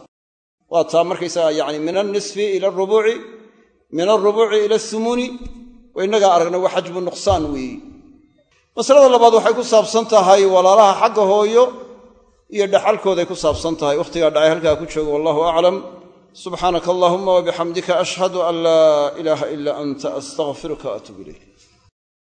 Waa taa markaysaga yani min alnisfi ila arubuuci min alrubuuci ila asumuni wa innagaa aragna waa xajbu nuqsaan weeyi. Masalada labaad waxay ku saabsan tahay walaalaha xagga hooyo iyo dhaxalkooday ku saabsan tahay. Wakhtigaa dhacay halkaa ku joogo wallahu aclam subxaanaka allahuma wabixamdika ashhadu an laa ilaaha ila anta astaqfiruka waatuub ilayk